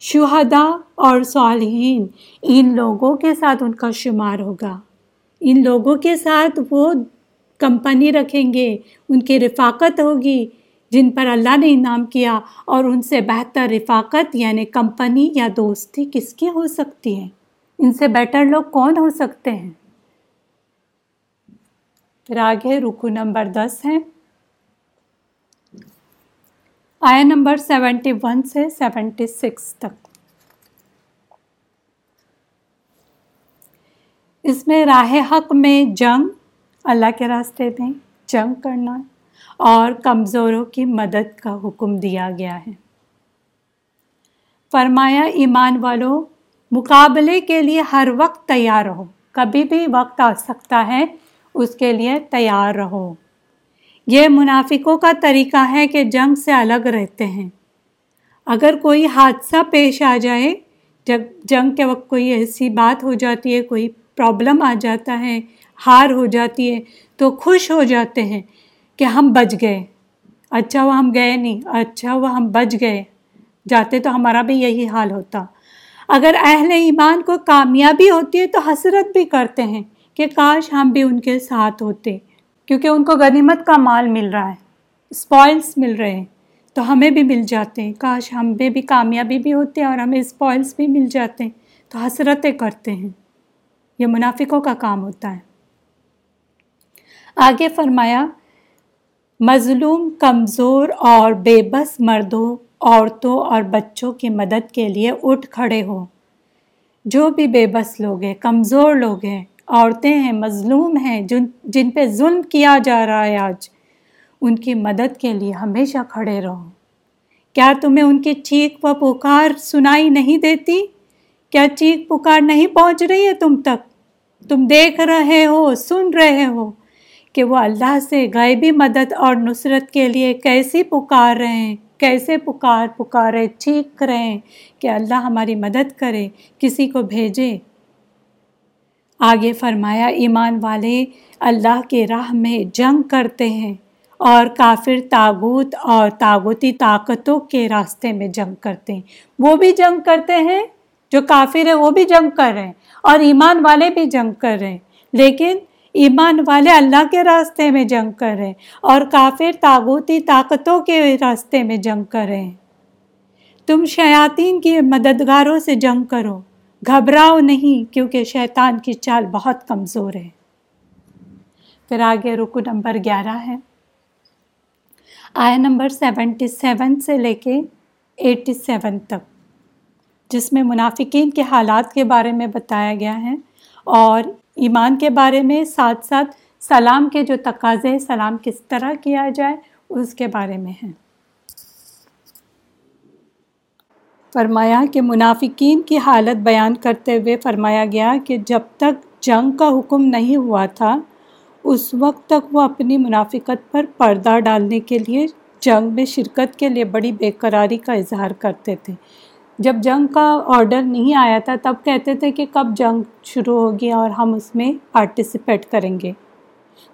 شہداء اور صالحین۔ ان لوگوں کے ساتھ ان کا شمار ہوگا۔ ان لوگوں کے ساتھ وہ کمپنی رکھیں گے، ان کی رفاقت ہوگی۔ جن پر اللہ نے انعام کیا، اور ان سے بہتر رفاقت یعنی کمپنی یا دوستی کس کی ہو سکتی ہے؟ ان سے بیٹر لوگ کون ہو سکتے ہیں؟ پھر آگے رکو نمبر دس ہے۔ آیا نمبر سیونٹی ون سے سیونٹی سکس تک۔ اس میں راہ حق میں جنگ اللہ کے راستے میں جنگ کرنا اور کمزوروں کی مدد کا حکم دیا گیا ہے۔ فرمایا، ایمان والوں مقابلے کے لیے ہر وقت تیار رہو۔ کبھی بھی وقت آ سکتا ہے، اس کے لیے تیار رہو۔ یہ منافقوں کا طریقہ ہے کہ جنگ سے الگ رہتے ہیں۔ اگر کوئی حادثہ پیش آ جائے، جب جنگ کے وقت کوئی ایسی بات ہو جاتی ہے، کوئی پرابلم آ جاتا ہے ہار ہو جاتی ہے تو خوش ہو جاتے ہیں کہ ہم بچ گئے۔ اچھا وہ ہم گئے نہیں اچھا وہ ہم بچ گئے۔ جاتے تو ہمارا بھی یہی حال ہوتا۔ اگر اہل ایمان کو کامیابی ہوتی ہے تو حسرت بھی کرتے ہیں کہ کاش ہم بھی ان کے ساتھ ہوتے۔ کیونکہ ان کو غنیمت کا مال مل رہا ہے اسپوائلس مل رہے ہیں۔ تو ہمیں بھی مل جاتے ہیں۔ کاش ہم بھی بھی کامیابی بھی ہوتے ہیں اور ہمیں اسپوائلس بھی مل جاتے۔ ہیں تو حسرتیں کرتے ہیں۔ یہ منافقوں کا کام ہوتا ہے۔ آگے فرمایا، مظلوم، کمزور اور بے بس مردوں، عورتوں اور بچوں کی مدد کے لیے اٹھ کھڑے ہو۔ جو بھی بے بس لوگ ہیں، کمزور لوگ ہیں، عورتیں ہیں، مظلوم ہیں، جن جن پہ ظلم کیا جا رہا ہے آج، ان کی مدد کے لیے ہمیشہ کھڑے رہو۔ کیا تمہیں ان کی چیخ و پکار سنائی نہیں دیتی؟ کیا چیخ پکار نہیں پہنچ رہی ہے تم تک؟ تم دیکھ رہے ہو، سن رہے ہو۔ کہ وہ اللہ سے غیبی مدد اور نصرت کے لیے کیسی پکار رہے ہیں، کیسے پکار پکارے چیخ رہے ہیں کہ اللہ ہماری مدد کرے، کسی کو بھیجے۔ آگے فرمایا، ایمان والے اللہ کے راہ میں جنگ کرتے ہیں اور کافر تاغوت اور تاغوتی طاقتوں کے راستے میں جنگ کرتے ہیں۔ وہ بھی جنگ کرتے ہیں، جو کافر ہیں، وہ بھی جنگ کر رہے ہیں اور ایمان والے بھی جنگ کر رہے ہیں۔ لیکن ایمان والے اللہ کے راستے میں جنگ کر رہے ہیں اور کافر تاغوتی طاقتوں کے راستے میں جنگ کر رہے ہیں تم شیاطین کی مددگاروں سے جنگ کرو۔ گھبراؤ نہیں کیونکہ شیطان کی چال بہت کمزور ہے۔ پھر آگے رکو نمبر گیارہ ہے۔ آیا نمبر سیونٹی سیون سے لے کے ایٹی سیون تک، جس میں منافقین کے حالات کے بارے میں بتایا گیا ہے اور ایمان کے بارے میں، ساتھ ساتھ سلام کے جو تقاضے، سلام کس طرح کیا جائے، اس کے بارے میں ہیں۔ فرمایا کہ منافقین کی حالت بیان کرتے ہوئے فرمایا گیا کہ جب تک جنگ کا حکم نہیں ہوا تھا، اس وقت تک وہ اپنی منافقت پر پردہ ڈالنے کے لیے جنگ میں شرکت کے لیے بڑی بے قراری کا اظہار کرتے تھے۔ جب جنگ کا آرڈر نہیں آیا تھا، تب کہتے تھے کہ کب جنگ شروع ہوگی اور ہم اس میں پارٹیسپیٹ کریں گے۔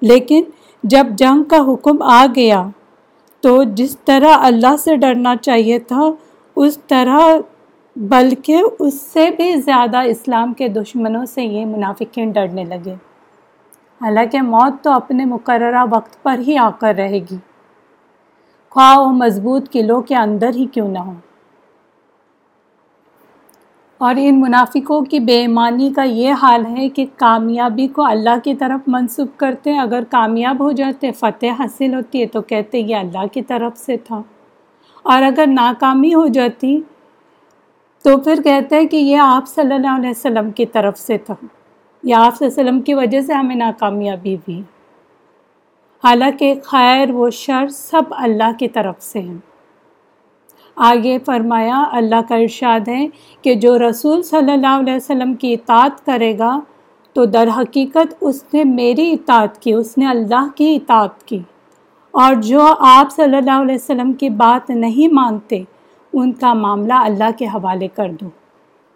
لیکن جب جنگ کا حکم آ گیا تو جس طرح اللہ سے ڈرنا چاہیے تھا، اس طرح بلکہ اس سے بھی زیادہ اسلام کے دشمنوں سے یہ منافقین ڈرنے لگے۔ حالانکہ موت تو اپنے مقررہ وقت پر ہی آ کر رہے گی۔ خواہ وہ مضبوط قلعوں کے اندر ہی کیوں نہ ہو اور ان منافقوں کی بے ایمانی کا یہ حال ہے کہ کامیابی کو اللہ کی طرف منسوخ کرتے اگر کامیاب ہو جاتے فتح حاصل ہوتی ہے تو کہتے یہ اللہ کی طرف سے تھا۔ اور اگر ناکامی ہو جاتی تو پھر کہتے ہیں کہ یہ آپ صلی اللہ علیہ وسلم کی طرف سے تھا۔ یا آپ صلی اللہ علیہ وسلم کی وجہ سے ہمیں ناکامیابی ہوئی۔ حالانکہ خیر و شر سب اللہ کی طرف سے ہیں۔ آگے فرمایا، اللہ کا ارشاد ہے کہ جو رسول صلی اللہ علیہ وسلم کی اطاعت کرے گا، تو در حقیقت اس نے میری اطاعت کی، اس نے اللہ کی اطاعت کی۔ اور جو آپ صلی اللہ علیہ وسلم کی بات نہیں مانتے، ان کا معاملہ اللہ کے حوالے کر دو۔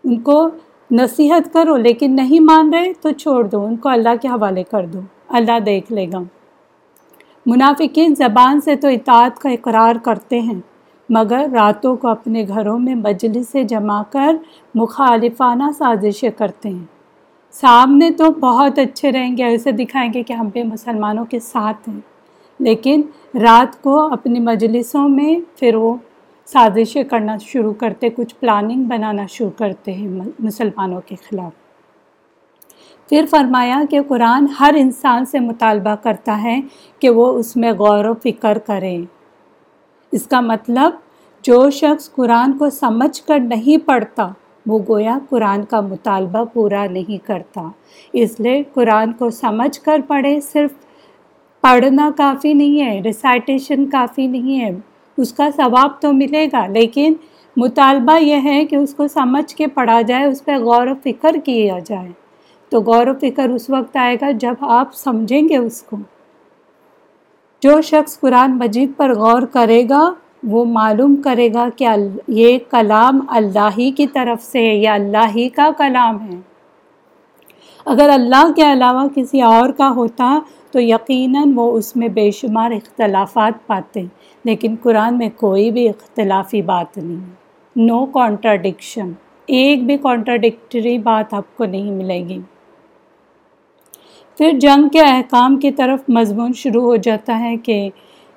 ان کو نصیحت کرو، لیکن نہیں مان رہے تو چھوڑ دو، ان کو اللہ کے حوالے کر دو۔ اللہ دیکھ لے گا۔ منافقین زبان سے تو اطاعت کا اقرار کرتے ہیں۔ مگر راتوں کو اپنے گھروں میں مجلس جما کر مخالفانہ سازشیں کرتے ہیں۔ سامنے تو بہت اچھے رہیں گے، ایسے دکھائیں گے کہ ہم بھی مسلمانوں کے ساتھ ہیں۔ لیکن رات کو اپنی مجلسوں میں پھر وہ سازشیں کرنا شروع کرتے، کچھ پلاننگ بنانا شروع کرتے ہیں مسلمانوں کے خلاف۔ پھر فرمایا کہ قرآن ہر انسان سے مطالبہ کرتا ہے کہ وہ اس میں غور و فکر کریں اس کا مطلب جو شخص قرآن کو سمجھ کر نہیں پڑھتا، وہ گویا قرآن کا مطالبہ پورا نہیں کرتا۔ اس لیے قرآن کو سمجھ کر پڑھے صرف پڑھنا کافی نہیں ہے ریسائٹیشن کافی نہیں ہے۔ اس کا ثواب تو ملے گا، لیکن مطالبہ یہ ہے کہ اس کو سمجھ کے پڑھا جائے، اس پہ غور و فکر کیا جائے۔ تو غور و فکر اس وقت آئے گا جب آپ سمجھیں گے اس کو۔ جو شخص قرآن مجید پر غور کرے گا، وہ معلوم کرے گا کہ یہ کلام اللہ ہی کی طرف سے ہے یا اللہ ہی کا کلام ہے۔ اگر اللہ کے علاوہ کسی اور کا ہوتا تو یقیناً وہ اس میں بے شمار اختلافات پاتے، لیکن قرآن میں کوئی بھی اختلافی بات نہیں۔ نو کانٹراڈکشن ایک بھی کانٹراڈکٹری بات آپ کو نہیں ملے گی۔ پھر جنگ کے احکام کی طرف مضمون شروع ہو جاتا ہے کہ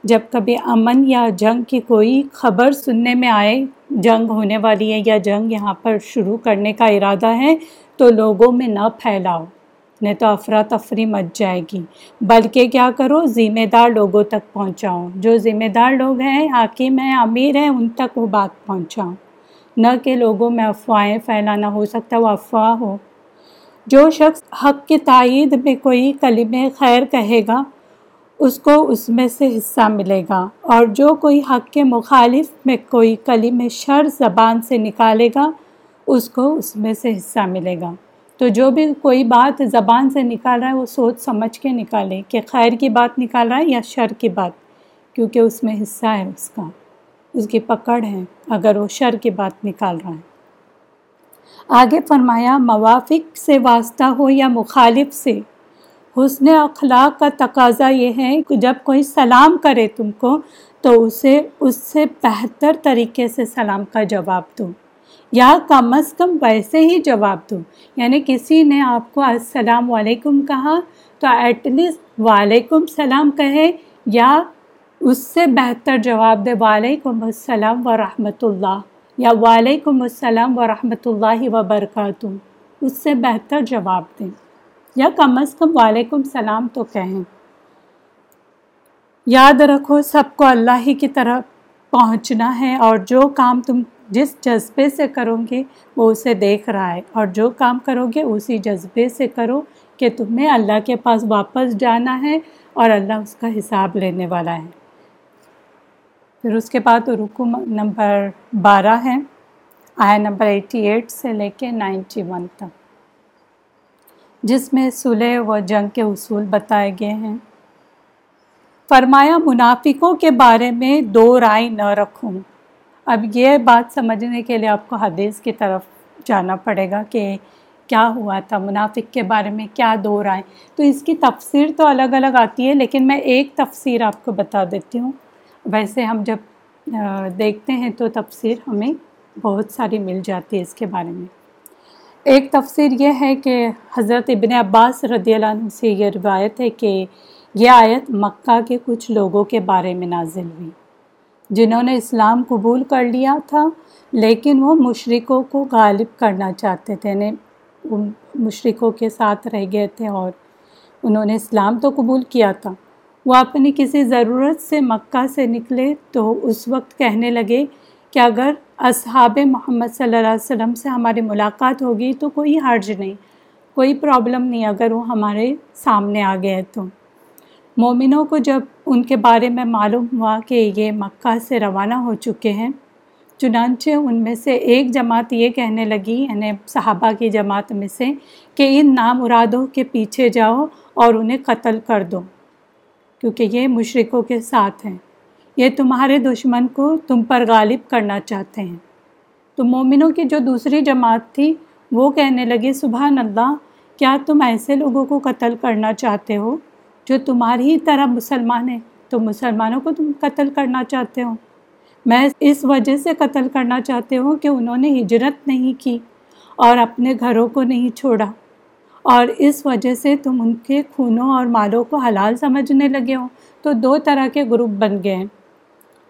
جب کبھی امن یا جنگ کی کوئی خبر سننے میں آئے، جنگ ہونے والی ہے یا جنگ یہاں پر شروع کرنے کا ارادہ ہے، تو لوگوں میں نہ پھیلاؤ نہیں تو افراتفری مچ جائے گی۔ بلکہ کیا کرو، ذمہ دار لوگوں تک پہنچاؤ۔ جو ذمہ دار لوگ ہیں، حاکم ہیں، امیر ہیں، ان تک وہ بات پہنچاؤ۔ نہ کہ لوگوں میں افواہیں پھیلانا ہو سکتا، وہ افواہ ہو۔ جو شخص حق کی تائید میں کوئی کلم خیر کہے گا، اس کو اس میں سے حصہ ملے گا۔ اور جو کوئی حق کے مخالف میں کوئی کلم شر زبان سے نکالے گا، اس کو اس میں سے حصہ ملے گا۔ تو جو بھی کوئی بات زبان سے نکال رہا ہے، وہ سوچ سمجھ کے نکالے کہ خیر کی بات نکال رہا ہے یا شر کی بات، کیونکہ اس میں حصہ ہے اس کا۔ اس کی پکڑ ہے، اگر وہ شر کی بات نکال رہا ہے۔ آگے فرمایا، موافق سے واسطہ ہو یا مخالف سے، حسن اخلاق کا تقاضا یہ ہے کہ جب کوئی سلام کرے تم کو، تو اسے، اس سے بہتر طریقے سے سلام کا جواب دو۔ یا کم از کم ویسے ہی جواب دو۔ یعنی کسی نے آپ کو السلام علیکم کہا، تو ایٹ لیسٹ وعلیکم سلام کہے یا اس سے بہتر جواب دے۔ وعلیکم السلام ورحمۃ اللہ۔ یا وعلیکم السلام ورحمۃ اللہ وبرکاتہ۔ اس سے بہتر جواب دیں۔ یا کم از کم وعلیکم السلام تو کہیں۔ یاد رکھو، سب کو اللہ ہی کی طرف پہنچنا ہے اور جو کام تم جس جذبے سے کرو گے، وہ اسے دیکھ رہا ہے۔ اور جو کام کرو گے، اسی جذبے سے کرو کہ تمہیں اللہ کے پاس واپس جانا ہے اور اللہ اس کا حساب لینے والا ہے۔ پھر اس کے بعد رکو نمبر بارہ ہے، آیا نمبر ایٹی ایٹ سے لے کے نائنٹی ون تک۔ جس میں صلح و جنگ کے اصول بتائے گئے ہیں۔ فرمایا، منافقوں کے بارے میں دو رائے نہ رکھوں۔ اب یہ بات سمجھنے کے لیے آپ کو حدیث کی طرف جانا پڑے گا کہ کیا ہوا تھا، منافق کے بارے میں کیا دو رائے۔ تو اس کی تفسیر تو الگ الگ آتی ہے، لیکن میں ایک تفسیر آپ کو بتا دیتی ہوں۔ ویسے ہم جب دیکھتے ہیں تو تفسیر ہمیں بہت ساری مل جاتی ہے اس کے بارے میں۔ ایک تفسیر یہ ہے کہ حضرت ابن عباس رضی اللہ عنہ سے یہ روایت ہے کہ یہ آیت مکہ کے کچھ لوگوں کے بارے میں نازل ہوئی۔ جنہوں نے اسلام قبول کر لیا تھا، لیکن وہ مشرقوں کو غالب کرنا چاہتے تھے یعنی مشرقوں کے ساتھ رہ گئے تھے اور انہوں نے اسلام تو قبول کیا تھا۔ وہ اپنی کسی ضرورت سے مکہ سے نکلے تو اس وقت کہنے لگے کہ اگر اصحاب محمد صلی اللہ علیہ وسلم سے ہماری ملاقات ہوگی تو کوئی حرج نہیں، کوئی پرابلم نہیں اگر وہ ہمارے سامنے آ گئے تو۔ مومنوں کو جب ان کے بارے میں معلوم ہوا کہ یہ مکہ سے روانہ ہو چکے ہیں، چنانچہ ان میں سے ایک جماعت یہ کہنے لگی یعنی صحابہ کی جماعت میں سے، کہ ان نام ارادوں کے پیچھے جاؤ اور انہیں قتل کر دو۔ کیونکہ یہ مشرقوں کے ساتھ ہیں۔ یہ تمہارے دشمن کو تم پر غالب کرنا چاہتے ہیں۔ تو مومنوں کی جو دوسری جماعت تھی، وہ کہنے لگے سبحان اللہ، کیا تم ایسے لوگوں کو قتل کرنا چاہتے ہو جو تمہاری ہی طرح مسلمان ہیں؟ تو مسلمانوں کو تم قتل کرنا چاہتے ہو۔ میں اس وجہ سے قتل کرنا چاہتے ہو کہ انہوں نے ہجرت نہیں کی اور اپنے گھروں کو نہیں چھوڑا۔ اور اس وجہ سے تم ان کے خونوں اور مالوں کو حلال سمجھنے لگے ہو۔ تو دو طرح کے گروپ بن گئے۔ ہیں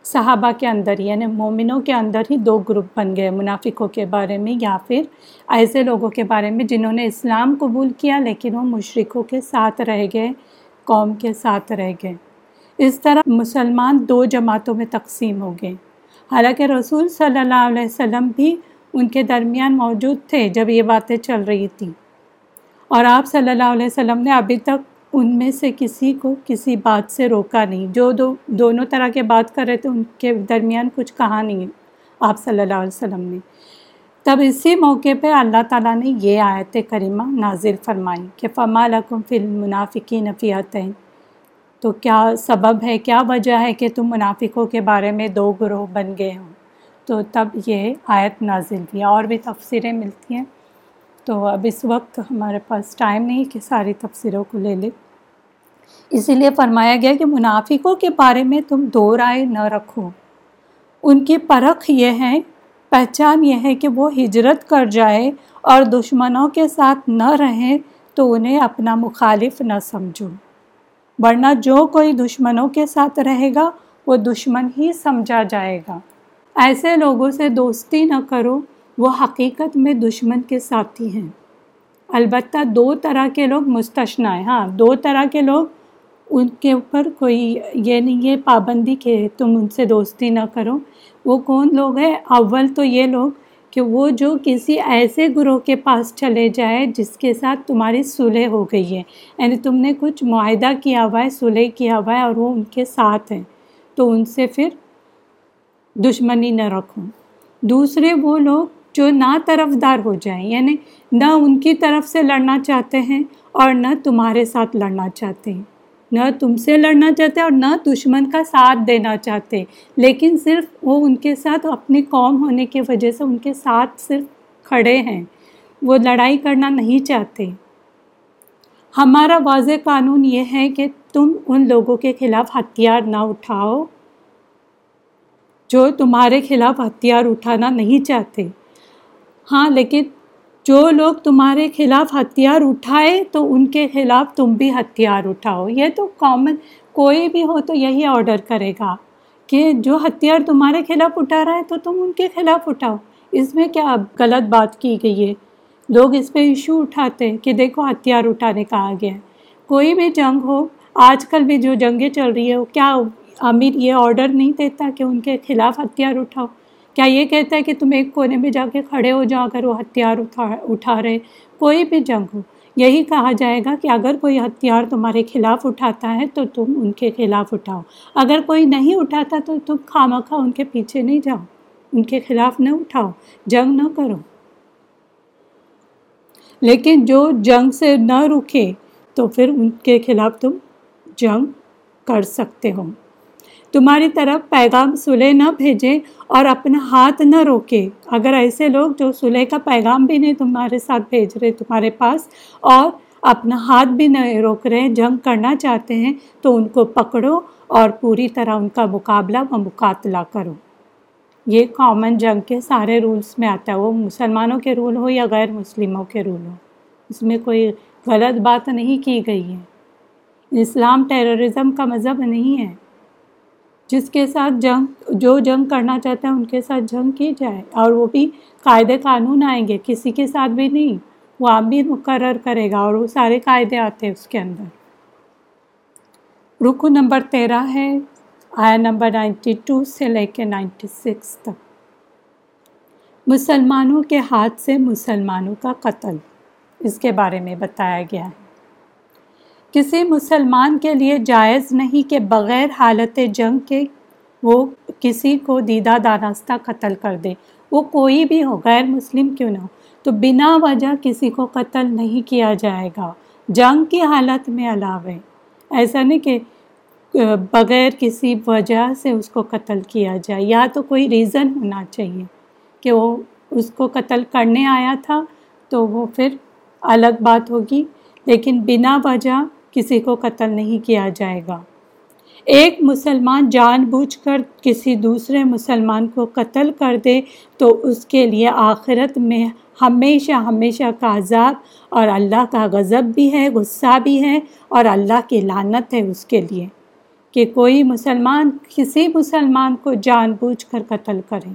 صحابہ کے اندر یعنی مومنوں کے اندر ہی دو گروپ بن گئے، منافقوں کے بارے میں یا پھر ایسے لوگوں کے بارے میں جنہوں نے اسلام قبول کیا لیکن وہ مشرقوں کے ساتھ رہ گئے، قوم کے ساتھ رہ گئے۔ اس طرح مسلمان دو جماعتوں میں تقسیم ہو گئے۔ حالانکہ رسول صلی اللہ علیہ وسلم بھی ان کے درمیان موجود تھے جب یہ باتیں چل رہی تھیں۔ اور آپ صلی اللہ علیہ وسلم نے ابھی تک ان میں سے کسی کو کسی بات سے روکا نہیں۔ جو دو دونوں طرح کے بات کر رہے تھے، ان کے درمیان کچھ کہا نہیں آپ صلی اللہ علیہ وسلم نے۔ تب اسی موقع پہ اللہ تعالیٰ نے یہ آیت کریمہ نازل فرمائی کہ فما لکم فی المنافقین نفیتیں تو کیا سبب ہے، کیا وجہ ہے کہ تم منافقوں کے بارے میں دو گروہ بن گئے ہوں تو تب یہ آیت نازل ہوئی۔ اور بھی تفسیریں ملتی ہیں۔ تو اب اس وقت ہمارے پاس ٹائم نہیں کہ ساری تفسیروں کو لے لیں۔ اسی لیے فرمایا گیا کہ منافقوں کے بارے میں تم دو رائے نہ رکھو۔ ان کی پرکھ یہ ہے، پہچان یہ ہے کہ وہ ہجرت کر جائے اور دشمنوں کے ساتھ نہ رہیں تو انہیں اپنا مخالف نہ سمجھو۔ ورنہ جو کوئی دشمنوں کے ساتھ رہے گا، وہ دشمن ہی سمجھا جائے گا۔ ایسے لوگوں سے دوستی نہ کرو۔ وہ حقیقت میں دشمن کے ساتھی ہیں۔ البتہ دو طرح کے لوگ مستثنا ہیں۔ ہاں دو طرح کے لوگ ان کے اوپر کوئی یہ نہیں ہے پابندی کہ تم ان سے دوستی نہ کرو۔ وہ کون لوگ ہیں؟ اول تو یہ لوگ کہ وہ جو کسی ایسے گروہ کے پاس چلے جائے جس کے ساتھ تمہاری صلح ہو گئی ہے۔ یعنی تم نے کچھ معاہدہ کیا ہوا ہے، صلح کیا ہوا ہے اور وہ ان کے ساتھ ہیں۔ تو ان سے پھر دشمنی نہ رکھو۔ دوسرے وہ لوگ جو نہ طرف دار ہو جائیں یعنی نہ ان کی طرف سے لڑنا چاہتے ہیں اور نہ تمہارے ساتھ لڑنا چاہتے ہیں۔ نہ تم سے لڑنا چاہتے اور نہ دشمن کا ساتھ دینا چاہتے۔ لیکن صرف وہ ان کے ساتھ، اپنی قوم ہونے کی وجہ سے ان کے ساتھ صرف کھڑے ہیں۔ وہ لڑائی کرنا نہیں چاہتے۔ ہمارا واضح قانون یہ ہے کہ تم ان لوگوں کے خلاف ہتھیار نہ اٹھاؤ جو تمہارے خلاف ہتھیار اٹھانا نہیں چاہتے۔ ہاں لیکن جو لوگ تمہارے خلاف ہتھیار اٹھائے تو ان کے خلاف تم بھی ہتھیار اٹھاؤ۔ یہ تو کامن کوئی بھی ہو تو یہی آرڈر کرے گا کہ جو ہتھیار تمہارے خلاف اٹھا رہا ہے تو تم ان کے خلاف اٹھاؤ۔ اس میں کیا غلط بات کی گئی ہے؟ لوگ اس پہ ایشو اٹھاتے ہیں کہ دیکھو ہتھیار اٹھانے کا آ گیا ہے۔ کوئی بھی جنگ ہو، آج کل بھی جو جنگیں چل رہی ہے وہ کیا امیر یہ آرڈر نہیں دیتا کہ ان کے خلاف ہتھیار اٹھاؤ۔ کیا یہ کہتا ہے کہ تم ایک کونے میں جا کے کھڑے ہو، جا کر وہ ہتھیار اٹھا اٹھا رہے، کوئی بھی جنگ ہو۔ یہی کہا جائے گا کہ اگر کوئی ہتھیار تمہارے خلاف اٹھاتا ہے تو تم ان کے خلاف اٹھاؤ۔ اگر کوئی نہیں اٹھاتا تو تم خواہ مخواہ ان کے پیچھے نہیں جاؤ، ان کے خلاف نہ اٹھاؤ، جنگ نہ کرو۔ لیکن جو جنگ سے نہ رکے تو پھر ان کے خلاف تم جنگ کر سکتے ہو۔ تمہاری طرف پیغام سلح نہ بھیجے اور اپنا ہاتھ نہ روکے۔ اگر ایسے لوگ جو سلح کا پیغام بھی نہیں تمہارے ساتھ بھیج رہے، تمہارے پاس، اور اپنا ہاتھ بھی نہیں روک رہے، جنگ کرنا چاہتے ہیں، تو ان کو پکڑو اور پوری طرح ان کا مقابلہ و مقاتلہ کرو۔ یہ کامن جنگ کے سارے رولز میں آتا ہے۔ وہ مسلمانوں کے رول ہو یا غیر مسلموں کے رول ہو۔ اس میں کوئی غلط بات نہیں کی گئی ہے۔ اسلام ٹیررزم کا مذہب نہیں ہے۔ جس کے ساتھ جنگ، جو جنگ کرنا چاہتا ہے ان کے ساتھ جنگ کی جائے اور وہ بھی قاعدے قانون آئیں گے، کسی کے ساتھ بھی نہیں، وہ آپ بھی مقرر کرے گا اور وہ سارے قاعدے آتے ہیں اس کے اندر۔ رکو نمبر تیرہ ہے، آیا نمبر نائنٹی ٹو سے لے کے نائنٹی سکس تک۔ مسلمانوں کے ہاتھ سے مسلمانوں کا قتل، اس کے بارے میں بتایا گیا ہے۔ کسی مسلمان کے لیے جائز نہیں کہ بغیر حالت جنگ کے وہ کسی کو دیدہ دانستہ قتل کر دے۔ وہ کوئی بھی ہو، غیر مسلم کیوں نہ ہو؟ تو بنا وجہ کسی کو قتل نہیں کیا جائے گا۔ جنگ کی حالت میں علاوہ، ایسا نہیں کہ بغیر کسی وجہ سے اس کو قتل کیا جائے۔ یا تو کوئی ریزن ہونا چاہیے کہ وہ اس کو قتل کرنے آیا تھا تو وہ پھر الگ بات ہوگی۔ لیکن بنا وجہ کسی کو قتل نہیں کیا جائے گا۔ ایک مسلمان جان بوجھ کر کسی دوسرے مسلمان کو قتل کر دے تو اس کے لیے آخرت میں ہمیشہ ہمیشہ کا عذاب اور اللہ کا غضب بھی ہے، غصہ بھی ہے اور اللہ کی لانت ہے اس کے لیے کہ کوئی مسلمان، کسی مسلمان کو جان بوجھ کر قتل کرے۔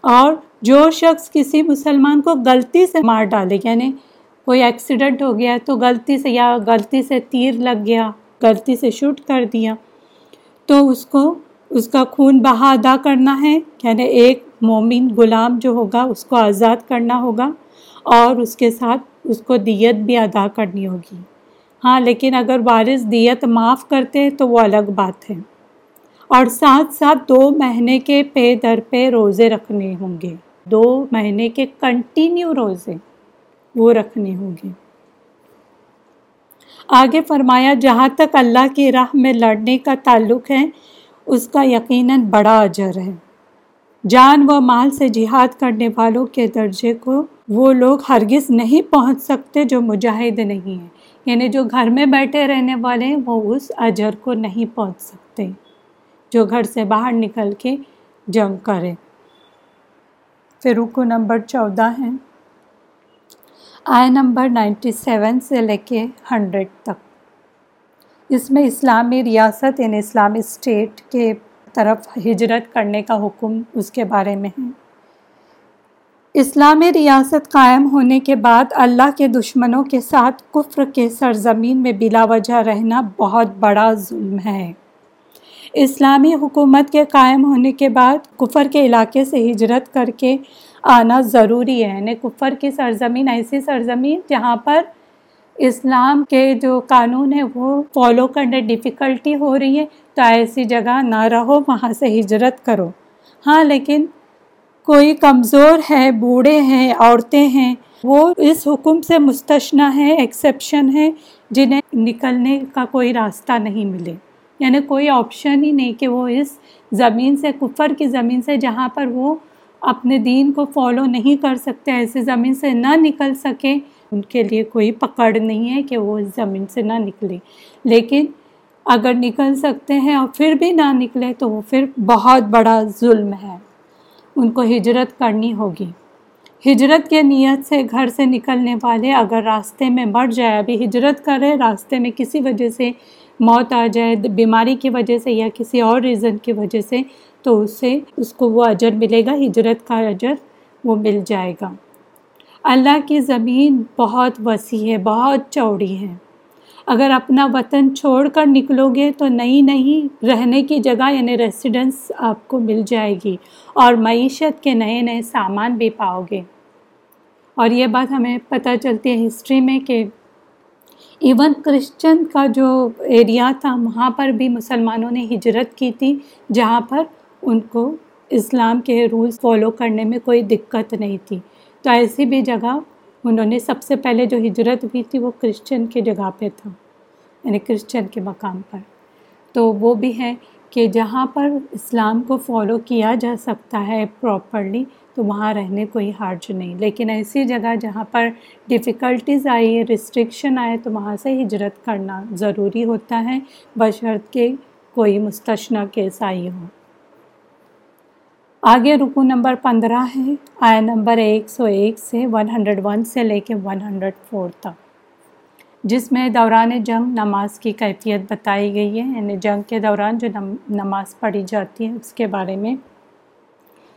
اور جو شخص کسی مسلمان کو غلطی سے مار ڈالے یعنی کوئی ایکسیڈنٹ ہو گیا تو غلطی سے یا غلطی سے تیر لگ گیا، غلطی سے شوٹ کر دیا۔ تو اس کو، اس کا خون بہا ادا کرنا ہے یعنی ایک مومن غلام جو ہوگا، اس کو آزاد کرنا ہوگا اور اس کے ساتھ اس کو دیت بھی ادا کرنی ہوگی۔ ہاں لیکن اگر وارث دیت معاف کرتے تو وہ الگ بات ہے۔ اور ساتھ ساتھ دو مہینے کے پے در پہ روزے رکھنے ہوں گے۔ دو مہینے کے کنٹینیو روزے۔ وہ رکھنے ہوں گے آگے فرمایا، جہاں تک اللہ کی راہ میں لڑنے کا تعلق ہے، اس کا یقیناً بڑا اجر ہے۔ جان و مال سے جہاد کرنے والوں کے درجے کو وہ لوگ ہرگز نہیں پہنچ سکتے جو مجاہد نہیں ہیں۔ یعنی جو گھر میں بیٹھے رہنے والے ہیں، وہ اس اجر کو نہیں پہنچ سکتے جو گھر سے باہر نکل کے جنگ کرے پھر رکو نمبر چودہ ہیں آئے نمبر نائنٹی سیون سے لے کے ہنڈریڈ تک۔ اس میں اسلامی ریاست یعنی اسلامی اسٹیٹ کے طرف ہجرت کرنے کا حکم اس کے بارے میں ہے۔ اسلامی ریاست قائم ہونے کے بعد اللہ کے دشمنوں کے ساتھ کفر کے سرزمین میں بلا وجہ رہنا بہت بڑا ظلم ہے۔ اسلامی حکومت کے قائم ہونے کے بعد کفر کے علاقے سے ہجرت کر کے آنا ضروری ہے۔ یعنی کفر کی سرزمین، ایسی سرزمین جہاں پر اسلام کے جو قانون ہے وہ فالو کرنے ڈیفیکلٹی ہو رہی ہے، تو ایسی جگہ نہ رہو، وہاں سے ہجرت کرو۔ ہاں لیکن کوئی کمزور ہے، بوڑھے ہیں، عورتیں ہیں، وہ اس حکم سے مستثنا ہے ایکسیپشن ہے، جنہیں نکلنے کا کوئی راستہ نہیں ملے۔ یعنی کوئی آپشن ہی نہیں کہ وہ اس زمین سے، کفر کی زمین سے جہاں پر وہ اپنے دین کو فالو نہیں کر سکتے ایسے زمین سے نہ نکل سکے۔ ان کے لیے کوئی پکڑ نہیں ہے کہ وہ اس زمین سے نہ نکلے۔ لیکن اگر نکل سکتے ہیں اور پھر بھی نہ نکلے تو وہ پھر بہت بڑا ظلم ہے۔ ان کو ہجرت کرنی ہوگی۔ ہجرت کے نیت سے گھر سے نکلنے والے اگر راستے میں مر جائے، ابھی ہجرت کرے، راستے میں کسی وجہ سے موت آ جائے، بیماری کی وجہ سے یا کسی اور ریزن کی وجہ سے تو اسے اس کو وہ اجر ملے گا، ہجرت کا اجر وہ مل جائے گا۔ اللہ کی زمین بہت وسیع ہے، بہت چوڑی ہے۔ اگر اپنا وطن چھوڑ کر نکلو گے تو نئی نئی رہنے کی جگہ یعنی ریسیڈنس آپ کو مل جائے گی اور معیشت کے نئے نئے سامان بھی پاؤ گے۔ اور یہ بات ہمیں پتہ چلتی ہے ہسٹری میں کہ ایون کرسچن کا جو ایریا تھا، وہاں پر بھی مسلمانوں نے ہجرت کی تھی، جہاں پر ان کو اسلام کے رولز فالو کرنے میں کوئی دقت نہیں تھی۔ تو ایسی بھی جگہ انہوں نے سب سے پہلے جو ہجرت ہوئی تھی وہ کرسچن کی جگہ پہ تھا یعنی کرسچن کے مقام پر۔ تو وہ بھی ہے کہ جہاں پر اسلام کو فالو کیا جا سکتا ہے پراپرلی تو وہاں رہنے کوئی حرج نہیں۔ لیکن ایسی جگہ جہاں پر ڈفیکلٹیز آئی ریسٹرکشن آئے، تو وہاں سے ہجرت کرنا ضروری ہوتا ہے۔ بشرط کہ کوئی مستثنا کیس آئی ہو آگے رکو نمبر پندرہ ہے۔ آیا نمبر ایک سو ایک سے ون ہنڈریڈ ون سے لے کے ون ہنڈریڈ فور تک۔ جس میں دوران جنگ نماز کی کیفیت بتائی گئی ہے یعنی جنگ کے دوران جو نماز پڑھی جاتی ہے، اس کے بارے میں،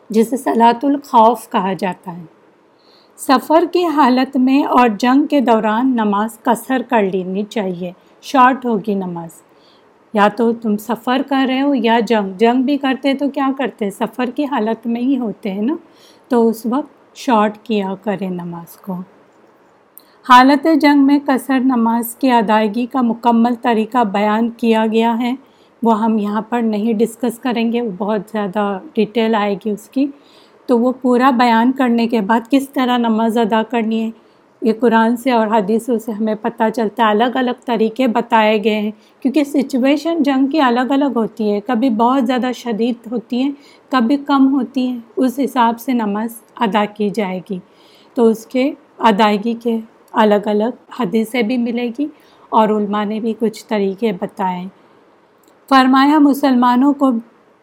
جسے صلاۃ الخوف کہا جاتا ہے۔ سفر کی حالت میں اور جنگ کے دوران نماز قصر کر لینی چاہیے، شارٹ ہوگی نماز۔ یا تو تم سفر کر رہے ہو یا جنگ۔ جنگ بھی کرتے تو کیا کرتے؟ سفر کی حالت میں ہی ہوتے ہیں نا؟ تو اس وقت شارٹ کیا کرے نماز کو۔ حالت جنگ میں قصر نماز کی ادائیگی کا مکمل طریقہ بیان کیا گیا ہے۔ وہ ہم یہاں پر نہیں ڈسکس کریں گے، وہ بہت زیادہ ڈیٹیل آئے گی اس کی۔ تو وہ پورا بیان کرنے کے بعد کس طرح نماز ادا کرنی ہے؟ یہ قرآن سے اور حدیثوں سے ہمیں پتہ چلتا ہے، الگ الگ طریقے بتائے گئے ہیں۔ کیونکہ سچویشن جنگ کی الگ الگ ہوتی ہے، کبھی بہت زیادہ شدید ہوتی ہیں، کبھی کم ہوتی ہیں۔ اس حساب سے نماز ادا کی جائے گی۔ تو اس کے ادائیگی کے الگ الگ حدیثیں بھی ملے گی اور علماء نے بھی کچھ طریقے بتائے فرمایا، مسلمانوں کو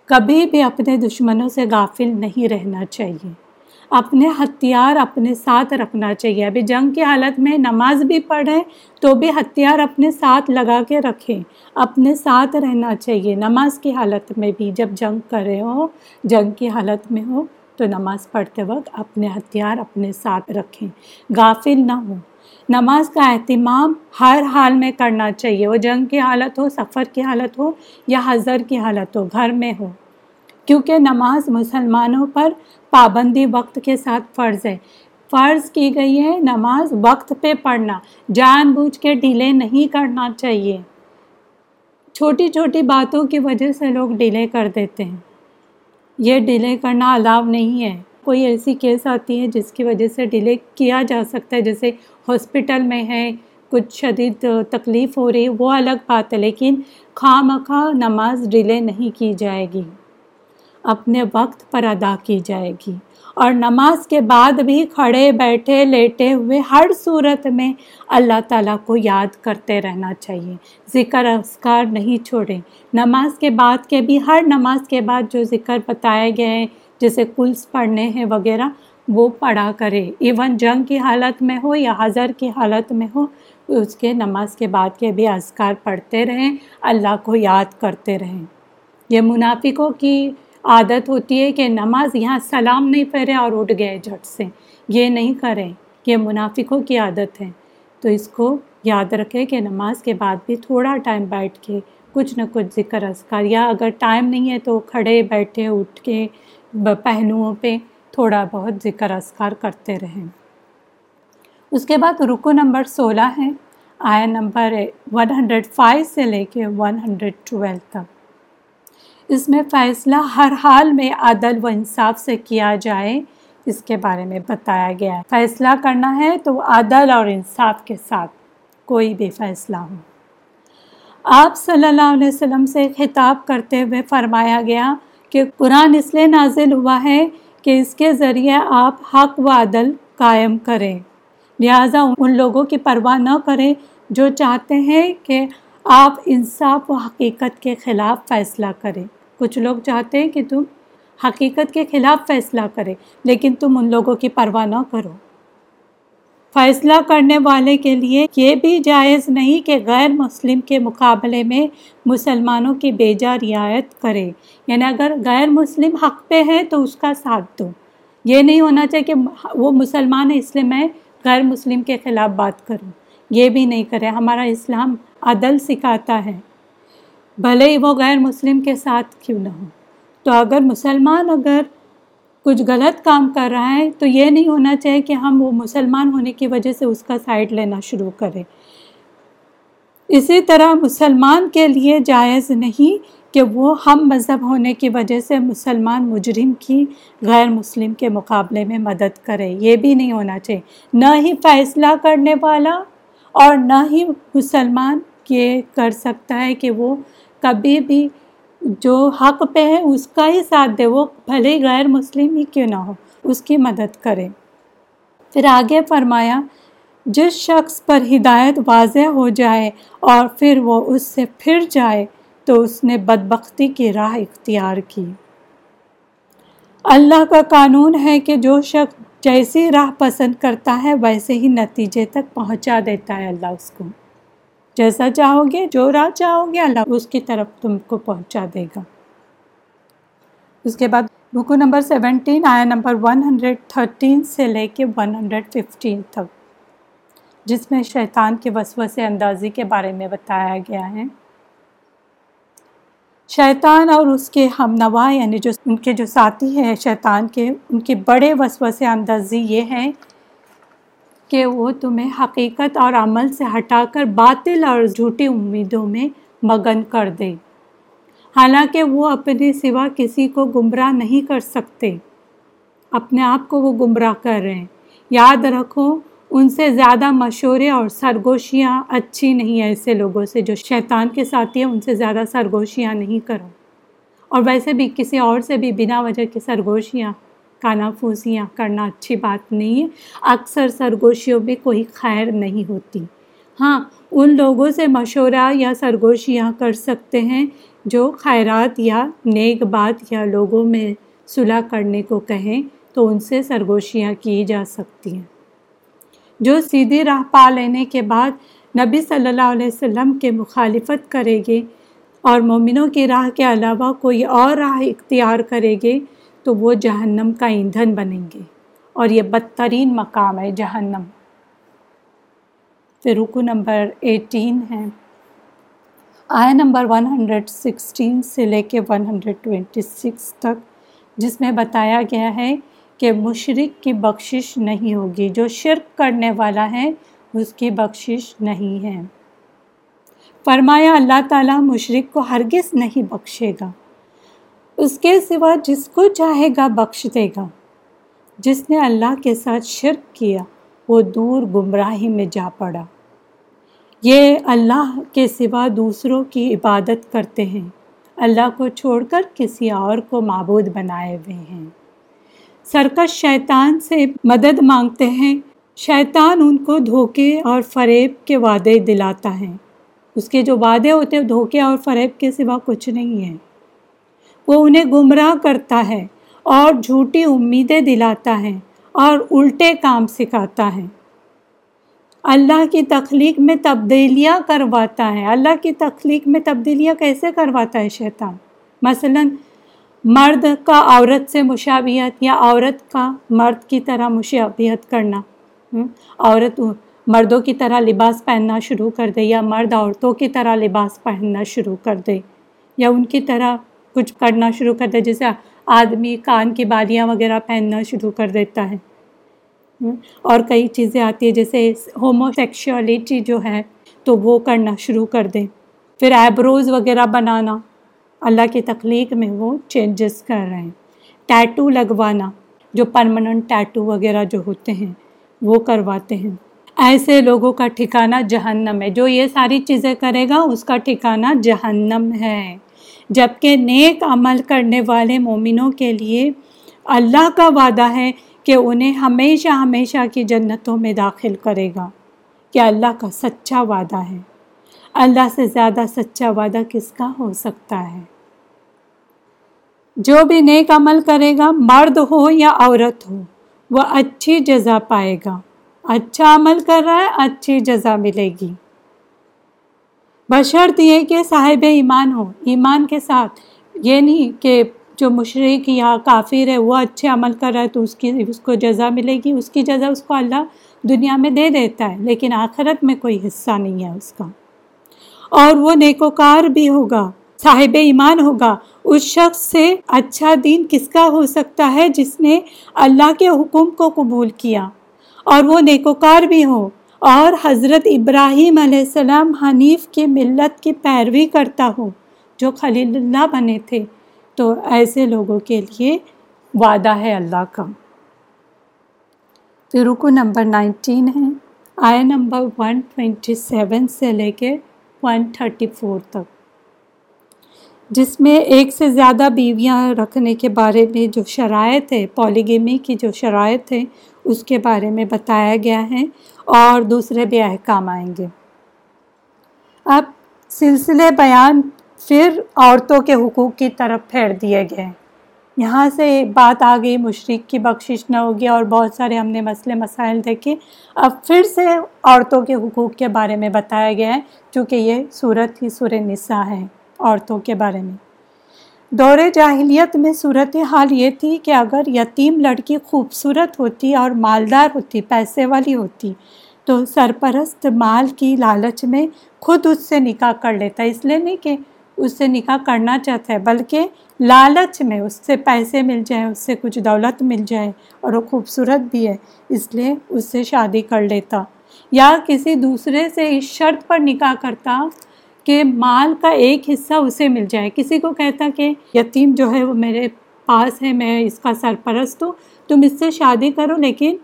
کبھی بھی اپنے دشمنوں سے غافل نہیں رہنا چاہیے۔ اپنے ہتھیار اپنے ساتھ رکھنا چاہیے۔ ابھی جنگ کی حالت میں نماز بھی پڑھیں تو بھی ہتھیار اپنے ساتھ لگا کے رکھیں، اپنے ساتھ رہنا چاہیے۔ نماز کی حالت میں بھی جب جنگ کر رہے ہو، جنگ کی حالت میں ہو تو نماز پڑھتے وقت اپنے ہتھیار اپنے ساتھ رکھیں۔ غافل نہ ہو نماز کا اہتمام ہر حال میں کرنا چاہیے۔ وہ جنگ کی حالت ہو، سفر کی حالت ہو یا حضر کی حالت ہو، گھر میں ہو۔ کیونکہ نماز مسلمانوں پر پابندی وقت کے ساتھ فرض ہے۔ فرض کی گئی ہے نماز وقت پہ پڑھنا۔ جان بوجھ کے ڈیلے نہیں کرنا چاہیے۔ چھوٹی چھوٹی باتوں کی وجہ سے لوگ ڈیلے کر دیتے ہیں۔ یہ ڈیلے کرنا الاؤ نہیں ہے۔ کوئی ایسی کیس آتی ہے جس کی وجہ سے ڈیلے کیا جا سکتا ہے، جیسے ہاسپٹل میں ہے، کچھ شدید تکلیف ہو رہی ہے وہ الگ بات ہے، لیکن خواہ مخواہ نماز ڈیلے نہیں کی جائے گی۔ اپنے وقت پر ادا کی جائے گی۔ اور نماز کے بعد بھی کھڑے بیٹھے لیٹے ہوئے ہر صورت میں اللہ تعالیٰ کو یاد کرتے رہنا چاہیے۔ ذکر اسکار نہیں چھوڑیں۔ نماز کے بعد کے بھی ہر نماز کے بعد جو ذکر بتائے گئے ہیں، جیسے کلس پڑھنے ہیں وغیرہ، وہ پڑھا کرے ایون جنگ کی حالت میں ہو یا حضر کی حالت میں ہو، اس کے نماز کے بعد کے بھی اذکار پڑھتے رہیں۔ اللہ کو یاد کرتے رہیں۔ یہ منافقوں کی عادت ہوتی ہے کہ نماز یہاں سلام نہیں پھیرے اور اٹھ گئے جھٹ سے۔ یہ نہیں کریں، یہ منافقوں کی عادت ہے۔ تو اس کو یاد رکھے کہ نماز کے بعد بھی تھوڑا ٹائم بیٹھ کے کچھ نہ کچھ ذکر، اذکار، یا اگر ٹائم نہیں ہے تو کھڑے بیٹھے، اٹھ کے پہلوؤں پہ تھوڑا بہت ذکر، اذکار کرتے رہیں۔ اس کے بعد رکو نمبر سولہ ہے آیا نمبر ون ہنڈریڈ فائیو سے لے کے ون ہنڈریڈ ٹویلو تک۔ اس میں فیصلہ ہر حال میں عدل و انصاف سے کیا جائے، اس کے بارے میں بتایا گیا ہے۔ فیصلہ کرنا ہے تو عدل اور انصاف کے ساتھ کوئی بھی فیصلہ ہو۔ آپ صلی اللہ علیہ وسلم سے خطاب کرتے ہوئے فرمایا گیا کہ قرآن اس لیے نازل ہوا ہے کہ اس کے ذریعے آپ حق و عدل قائم کریں۔ لہٰذا ان لوگوں کی پرواہ نہ کریں جو چاہتے ہیں کہ آپ انصاف و حقیقت کے خلاف فیصلہ کریں۔ کچھ لوگ چاہتے ہیں کہ تم حقیقت کے خلاف فیصلہ کرے، لیکن تم ان لوگوں کی پرواہ نہ کرو۔ فیصلہ کرنے والے کے لیے یہ بھی جائز نہیں کہ غیر مسلم کے مقابلے میں مسلمانوں کی بیجا رعایت کرے۔ یعنی اگر غیر مسلم حق پہ ہے تو اس کا ساتھ دو۔ یہ نہیں ہونا چاہیے کہ وہ مسلمان ہے، اس لیے میں غیر مسلم کے خلاف بات کروں۔ یہ بھی نہیں کرے۔ ہمارا اسلام عدل سکھاتا ہے۔ بھلے ہی وہ غیر مسلم کے ساتھ کیوں نہ ہو تو اگر مسلمان اگر کچھ غلط کام کر رہا ہے، تو یہ نہیں ہونا چاہیے کہ ہم وہ مسلمان ہونے کی وجہ سے اس کا سائڈ لینا شروع کریں۔ اسی طرح مسلمان کے لیے جائز نہیں کہ وہ ہم مذہب ہونے کی وجہ سے مسلمان مجرم کی غیر مسلم کے مقابلے میں مدد کرے، یہ بھی نہیں ہونا چاہیے۔ نہ ہی فیصلہ کرنے والا اور نہ ہی مسلمان یہ کر سکتا ہے کہ وہ کبھی بھی جو حق پہ ہے، اس کا ہی ساتھ دے۔ وہ بھلے غیر مسلم ہی کیوں نہ ہو؟ اس کی مدد کرے۔ پھر آگے فرمایا، جس شخص پر ہدایت واضح ہو جائے اور پھر وہ اس سے پھر جائے، تو اس نے بدبختی کی راہ اختیار کی۔ اللہ کا قانون ہے کہ جو شخص جیسی راہ پسند کرتا ہے، ویسے ہی نتیجے تک پہنچا دیتا ہے اللہ اس کو۔ جیسا چاہو گے، جو راہ چاہو گے، اللہ اس کی طرف تم کو پہنچا دے گا۔ اس کے بعد رکو نمبر سیونٹین آیا نمبر ون ہنڈریڈ تھرٹین سے لے کے ون ہنڈریڈ ففٹین تک، جس میں شیطان کے وسوسے اندازی کے بارے میں بتایا گیا ہے۔ شیطان اور اس کے ہم نوا یعنی جو ان کے جو ساتھی ہیں، شیطان کے ان کے بڑے وسوسے اندازی یہ ہے کہ وہ تمہیں حقیقت اور عمل سے ہٹا کر باطل اور جھوٹی امیدوں میں مگن کر دے۔ حالانکہ وہ اپنے سوا کسی کو گمراہ نہیں کر سکتے۔ اپنے آپ کو وہ گمراہ کر رہے ہیں۔ یاد رکھو، ان سے زیادہ مشورے اور سرگوشیاں اچھی نہیں ہیں۔ ایسے لوگوں سے جو شیطان کے ساتھی ہیں، ان سے زیادہ سرگوشیاں نہیں کرو۔ اور ویسے بھی کسی اور سے بھی بنا وجہ کی سرگوشیاں کانا پھوسیاں کرنا اچھی بات نہیں ہے۔ اکثر سرگوشیوں میں کوئی خیر نہیں ہوتی۔ ہاں ان لوگوں سے مشورہ یا سرگوشیاں کر سکتے ہیں جو خیرات یا نیک بات یا لوگوں میں صلح کرنے کو کہیں تو ان سے سرگوشیاں کی جا سکتی ہیں۔ جو سیدھی راہ پا لینے کے بعد نبی صلی اللہ علیہ وسلم کے مخالفت کرے گے اور مومنوں کی راہ کے علاوہ کوئی اور راہ اختیار کرے گے تو وہ جہنم کا ایندھن بنیں گے اور یہ بدترین مقام ہے جہنم۔ پھر رکو نمبر ایٹین ہے۔ آیا نمبر ون ہنڈریڈ سکسٹین سے لے کے ون ہنڈریڈ ٹوینٹی سکس تک، جس میں بتایا گیا ہے کہ مشرق کی بخشش نہیں ہوگی، جو شرک کرنے والا ہے، اس کی بخشش نہیں ہے۔ فرمایا، اللہ تعالیٰ مشرق کو ہرگز نہیں بخشے گا۔ اس کے سوا جس کو چاہے گا بخش دے گا۔ جس نے اللہ کے ساتھ شرک کیا، وہ دور گمراہی میں جا پڑا۔ یہ اللہ کے سوا دوسروں کی عبادت کرتے ہیں۔ اللہ کو چھوڑ کر کسی اور کو معبود بنائے ہوئے ہیں۔ سرکش شیطان سے مدد مانگتے ہیں۔ شیطان ان کو دھوکے اور فریب کے وعدے دلاتا ہے۔ اس کے جو وعدے ہوتے ہیں، دھوکے اور فریب کے سوا کچھ نہیں ہے۔ وہ انہیں گمراہ کرتا ہے اور جھوٹی امیدیں دلاتا ہے اور الٹے کام سکھاتا ہے۔ اللہ کی تخلیق میں تبدیلیاں کرواتا ہے۔ اللہ کی تخلیق میں تبدیلیاں کیسے کرواتا ہے شیطان؟ مثلا مرد کا عورت سے مشابہت یا عورت کا مرد کی طرح مشابہت کرنا۔ عورت مردوں کی طرح لباس پہننا شروع کر دے یا مرد عورتوں کی طرح لباس پہننا شروع کر دے یا ان کی طرح کچھ کرنا شروع کر دے، جیسے آدمی کان کی بالیاں وغیرہ پہننا شروع کر دیتا ہے۔ اور کئی چیزیں آتی ہیں، جیسے ہومو سیکشولیٹی جو ہے تو وہ کرنا شروع کر دیں پھر ایبروز وغیرہ بنانا، اللہ کی تخلیق میں وہ چینجز کر رہے ہیں۔ ٹیٹو لگوانا، جو پرماننٹ ٹیٹو وغیرہ جو ہوتے ہیں، وہ کرواتے ہیں۔ ایسے لوگوں کا ٹھکانہ جہنم ہے۔ جو یہ ساری چیزیں کرے گا، اس کا ٹھکانہ جہنم ہے۔ جبکہ نیک عمل کرنے والے مومنوں کے لیے اللہ کا وعدہ ہے کہ انہیں ہمیشہ ہمیشہ کی جنتوں میں داخل کرے گا کہ اللہ کا سچا وعدہ ہے۔ اللہ سے زیادہ سچا وعدہ کس کا ہو سکتا ہے؟ جو بھی نیک عمل کرے گا، مرد ہو یا عورت ہو، وہ اچھی جزا پائے گا۔ اچھا عمل کر رہا ہے، اچھی جزا ملے گی۔ بشرط یہ کہ صاحب ایمان ہو، ایمان کے ساتھ۔ یہ نہیں کہ جو مشرق یا کافر ہے، وہ اچھے عمل کر رہا ہے تو اس کی، اس کو جزا ملے گی۔ اس کی جزا اس کو اللہ دنیا میں دے دیتا ہے، لیکن آخرت میں کوئی حصہ نہیں ہے اس کا۔ اور وہ نیکوکار بھی ہوگا، صاحب ایمان ہوگا۔ اس شخص سے اچھا دین کس کا ہو سکتا ہے؟ جس نے اللہ کے حکم کو قبول کیا۔ اور وہ نیکوکار بھی ہو۔ اور حضرت ابراہیم علیہ السلام حنیف کی ملت کی پیروی کرتا ہو جو خلیل اللہ بنے تھے۔ تو ایسے لوگوں کے لیے وعدہ ہے اللہ کا۔ پھر رکو نمبر نائنٹین ہے آیا نمبر ون ٹوینٹی سیون سے لے کے ون تھرٹی فور تک۔ جس میں ایک سے زیادہ بیویاں رکھنے کے بارے میں جو شرائط ہے پولیگیمی کی جو شرائط ہے، اس کے بارے میں بتایا گیا ہے۔ اور دوسرے بھی احکام آئیں گے۔ اب سلسلے بیان پھر عورتوں کے حقوق کی طرف پھیر دیے گئے۔ یہاں سے بات آ گئی، مشرق کی بخشش نہ ہوگی اور بہت سارے ہم نے مسئلے، مسائل دیکھے۔ اب پھر سے عورتوں کے حقوق کے بارے میں بتایا گیا ہے، چونکہ یہ صورت ہی سور نساء ہے عورتوں کے بارے میں۔ دور جاہلیت میں صورت حال یہ تھی کہ اگر یتیم لڑکی خوبصورت ہوتی اور مالدار ہوتی، پیسے والی ہوتی تو سرپرست مال کی لالچ میں خود اس سے نکاح کر لیتا ہے۔ اس لیے نہیں کہ اس سے نکاح کرنا چاہتا ہے، بلکہ لالچ میں اس سے پیسے مل جائیں، اس سے کچھ دولت مل جائے اور وہ خوبصورت بھی ہے۔ اس لیے اس سے شادی کر لیتا۔ یا کسی دوسرے سے اس شرط پر نکاح کرتا کہ مال کا ایک حصہ اسے مل جائے۔ کسی کو کہتا کہ یتیم جو ہے وہ میرے پاس ہے، میں اس کا سرپرست ہوں، تم اس سے شادی کرو، لیکن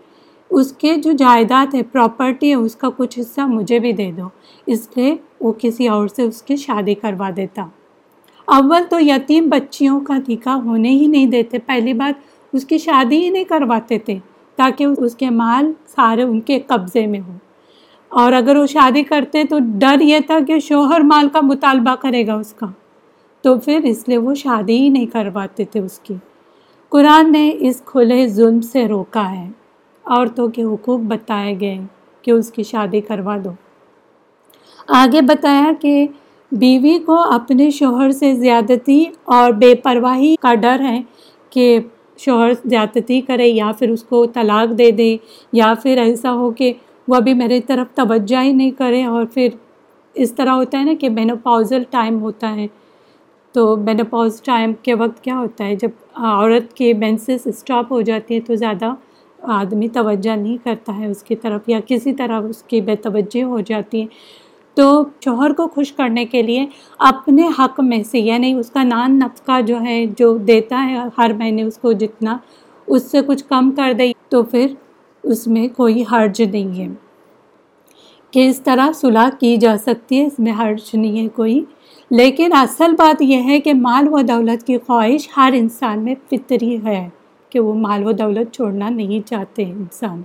اس کے جو جائیداد ہے پراپرٹی ہے، اس کا کچھ حصہ مجھے بھی دے دو۔ اس لیے وہ کسی اور سے اس کی شادی کروا دیتا۔ اول تو یتیم بچیوں کا نکاح ہونے ہی نہیں دیتے۔ پہلی بات، اس کی شادی ہی نہیں کرواتے تھے، تاکہ اس کے مال سارے ان کے قبضے میں ہوں۔ اور اگر وہ شادی کرتے تو ڈر یہ تھا کہ شوہر مال کا مطالبہ کرے گا اس کا۔ تو پھر اس لیے وہ شادی ہی نہیں کرواتے تھے اس کی۔ قرآن نے اس کھلے ظلم سے روکا ہے۔ عورتوں کے حقوق بتائے گئے کہ اس کی شادی کروا دو۔ آگے بتایا کہ بیوی کو اپنے شوہر سے زیادتی اور بے پرواہی کا ڈر ہے کہ شوہر زیادتی کرے یا پھر اس کو طلاق دے دے یا پھر ایسا ہو کہ وہ ابھی میری طرف توجہ ہی نہیں کرے اور پھر اس طرح ہوتا ہے نا کہ مینوپاؤزل ٹائم ہوتا ہے۔ تو مینوپاؤز ٹائم کے وقت کیا ہوتا ہے؟ جب عورت کے مینسز اسٹاپ ہو جاتی ہے تو زیادہ آدمی توجہ نہیں کرتا ہے اس کی طرف یا کسی طرح اس کی بے توجہ ہو جاتی ہے۔ تو شوہر کو خوش کرنے کے لیے اپنے حق میں سے یعنی اس کا نان نفقہ جو ہے، جو دیتا ہے ہر مہینے اس کو جتنا، اس سے کچھ کم کر دے، تو پھر اس میں کوئی حرج نہیں ہے۔ کہ اس طرح صلاح کی جا سکتی ہے، اس میں حرج نہیں ہے کوئی۔ لیکن اصل بات یہ ہے کہ مال و دولت کی خواہش ہر انسان میں فطری ہے۔ کہ وہ مال و دولت چھوڑنا نہیں چاہتے انسان۔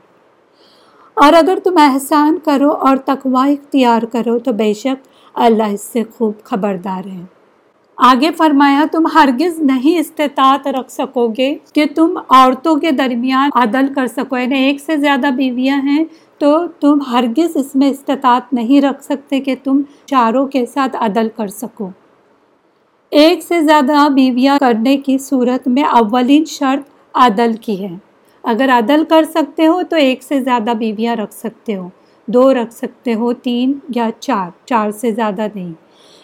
اور اگر تم احسان کرو اور تقوا اختیار کرو تو بے شک اللہ اس سے خوب خبردار ہے۔ آگے فرمایا، تم ہرگز نہیں استطاعت رکھ سکو گے کہ تم عورتوں کے درمیان عدل کر سکو۔ یعنی ایک سے زیادہ بیویاں ہیں تو تم ہرگز اس میں استطاعت نہیں رکھ سکتے کہ تم چاروں کے ساتھ عدل کر سکو۔ ایک سے زیادہ بیویاں کرنے کی صورت میں اولین شرط عدل کی ہے۔ اگر عدل کر سکتے ہو تو ایک سے زیادہ بیویاں رکھ سکتے ہو۔ دو رکھ سکتے ہو، تین یا چار۔ چار سے زیادہ نہیں۔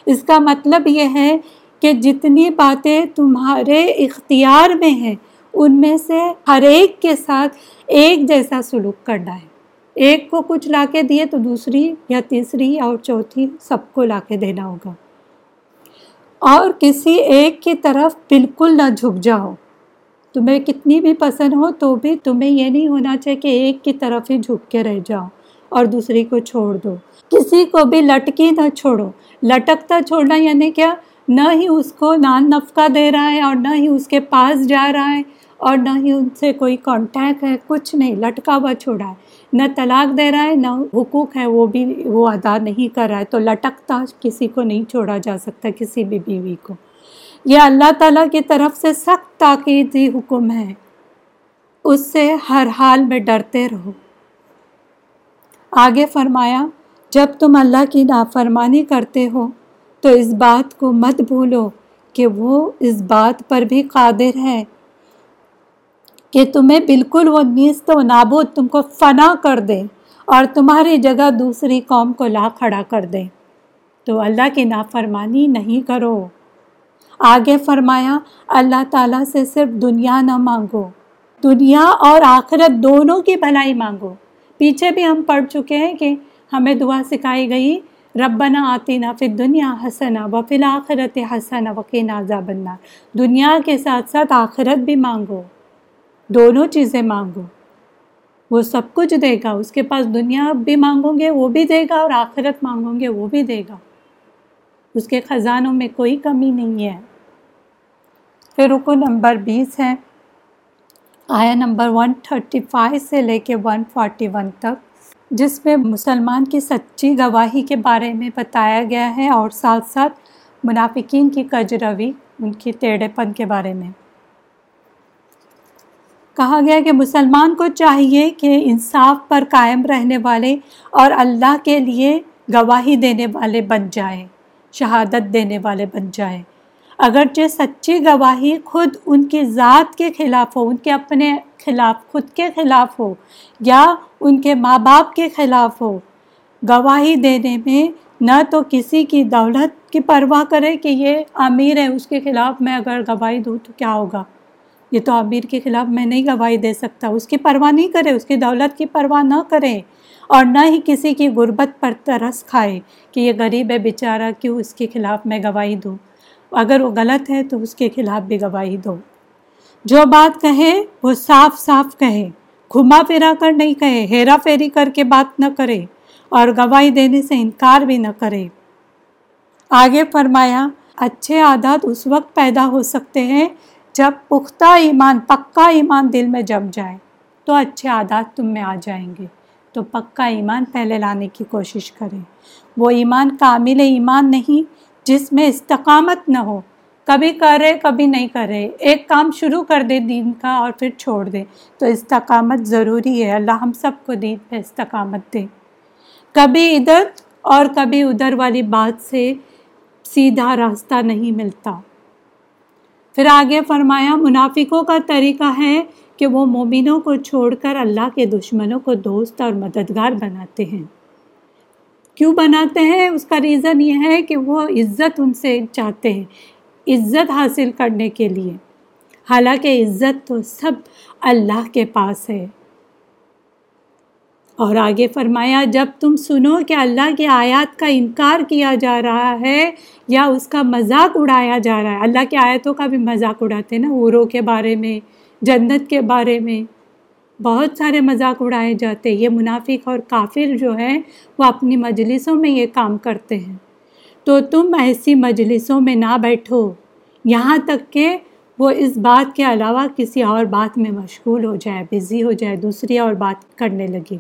اس کا مطلب یہ ہے کہ جتنی باتیں تمہارے اختیار میں ہیں، ان میں سے ہر ایک کے ساتھ ایک جیسا سلوک کرنا ہے۔ ایک کو کچھ لا کے دیے تو دوسری یا تیسری اور چوتھی سب کو لا کے دینا ہوگا۔ اور کسی ایک کی طرف بالکل نہ جھک جاؤ۔ تمہیں کتنی بھی پسند ہو تو بھی تمہیں یہ نہیں ہونا چاہیے کہ ایک کی طرف ہی جھک کے رہ جاؤ اور دوسری کو چھوڑ دو۔ کسی کو بھی لٹکی نہ چھوڑو۔ لٹکتا چھوڑنا یعنی کیا؟ نہ ہی اس کو نان نفقہ دے رہا ہے اور نہ ہی اس کے پاس جا رہا ہے اور نہ ہی ان سے کوئی کانٹیکٹ ہے، کچھ نہیں۔ لٹکا ہوا چھوڑا ہے۔ نہ طلاق دے رہا ہے، نہ حقوق ہے، وہ بھی وہ ادا نہیں کر رہا ہے۔ تو لٹکتا کسی کو نہیں چھوڑا جا سکتا، کسی بھی بیوی کو۔ یہ اللہ تعالیٰ کی طرف سے سخت تاکیدی حکم ہے۔ اس سے ہر حال میں ڈرتے رہو۔ آگے فرمایا، جب تم اللہ کی نافرمانی کرتے ہو، تو اس بات کو مت بھولو کہ وہ اس بات پر بھی قادر ہے کہ تمہیں بالکل وہ نیست و نابود تم کو فنا کر دے اور تمہاری جگہ دوسری قوم کو لا کھڑا کر دے۔ تو اللہ کی نافرمانی نہیں کرو۔ آگے فرمایا، اللہ تعالیٰ سے صرف دنیا نہ مانگو، دنیا اور آخرت دونوں کی بھلائی مانگو۔ پیچھے بھی ہم پڑھ چکے ہیں کہ ہمیں دعا سکھائی گئی، ربنا آتی نا پھر دنیا حسنا و فی الآخرت حسنا وقین عذاب النار۔ دنیا کے ساتھ ساتھ آخرت بھی مانگو، دونوں چیزیں مانگو۔ وہ سب کچھ دے گا، اس کے پاس دنیا بھی مانگو گے، وہ بھی دے گا اور آخرت مانگو گے، وہ بھی دے گا۔ اس کے خزانوں میں کوئی کمی نہیں ہے۔ پھر رکو نمبر بیس ہے آیا نمبر ون تھرٹی فائیو سے لے کے ون فورٹی ون تک۔ جس میں مسلمان کی سچی گواہی کے بارے میں بتایا گیا ہے اور ساتھ ساتھ منافقین کی کج روی ان کی ٹیڑھے پن کے بارے میں۔ کہا گیا کہ مسلمان کو چاہیے کہ انصاف پر قائم رہنے والے اور اللہ کے لیے گواہی دینے والے بن جائیں شہادت دینے والے بن جائیں اگرچہ سچی گواہی خود ان کی ذات کے خلاف ہو، ان کے اپنے خلاف، خود کے خلاف ہو، یا ان کے ماں باپ کے خلاف ہو، گواہی دینے میں نہ تو کسی کی دولت کی پرواہ کرے کہ یہ امیر ہے، اس کے خلاف میں اگر گواہی دوں تو کیا ہوگا؟ یہ تو امیر کے خلاف میں نہیں گواہی دے سکتا۔ اس کی پرواہ نہیں کرے، اس کی دولت کی پرواہ نہ کرے اور نہ ہی کسی کی غربت پر ترس کھائے کہ یہ غریب ہے، بیچارہ کیوں اس کے خلاف میں گواہی دوں؟ اگر وہ غلط ہے تو اس کے خلاف بھی گواہی دو۔ جو بات کہے وہ صاف صاف کہے، گھما پھرا کر نہیں کہے، ہیرا پھیری کر کے بات نہ کرے اور گواہی دینے سے انکار بھی نہ کرے۔ آگے فرمایا، اچھے عادات اس وقت پیدا ہو سکتے ہیں جب پختہ ایمان، پکا ایمان دل میں جم جائے۔ تو اچھے عادات تم میں آ جائیں گے۔ تو پکا ایمان پہلے لانے کی کوشش کریں وہ ایمان کامل ایمان نہیں جس میں استقامت نہ ہو۔ کبھی کرے کبھی نہیں کرے ایک کام شروع کر دے دین کا اور پھر چھوڑ دے۔ تو استقامت ضروری ہے۔ اللہ ہم سب کو دین پہ استقامت دے۔ کبھی ادھر اور کبھی ادھر والی بات سے سیدھا راستہ نہیں ملتا۔ پھر آگے فرمایا، منافقوں کا طریقہ ہے کہ وہ مومنوں کو چھوڑ کر اللہ کے دشمنوں کو دوست اور مددگار بناتے ہیں۔ کیوں بناتے ہیں؟ اس کا ریزن یہ ہے کہ وہ عزت ان سے چاہتے ہیں، عزت حاصل کرنے کے لیے۔ حالانکہ عزت تو سب اللہ کے پاس ہے۔ اور آگے فرمایا، جب تم سنو کہ اللہ کی آیات کا انکار کیا جا رہا ہے یا اس کا مذاق اڑایا جا رہا ہے۔ اللہ کی آیتوں کا بھی مذاق اڑاتے ہیں نا عوروں کے بارے میں، جنت کے بارے میں۔ بہت سارے مذاق اڑائے جاتے یہ منافق اور کافر جو ہیں، وہ اپنی مجلسوں میں یہ کام کرتے ہیں۔ تو تم ایسی مجلسوں میں نہ بیٹھو۔ یہاں تک کہ وہ اس بات کے علاوہ کسی اور بات میں مشغول ہو جائے، بزی ہو جائے، دوسری اور بات کرنے لگے۔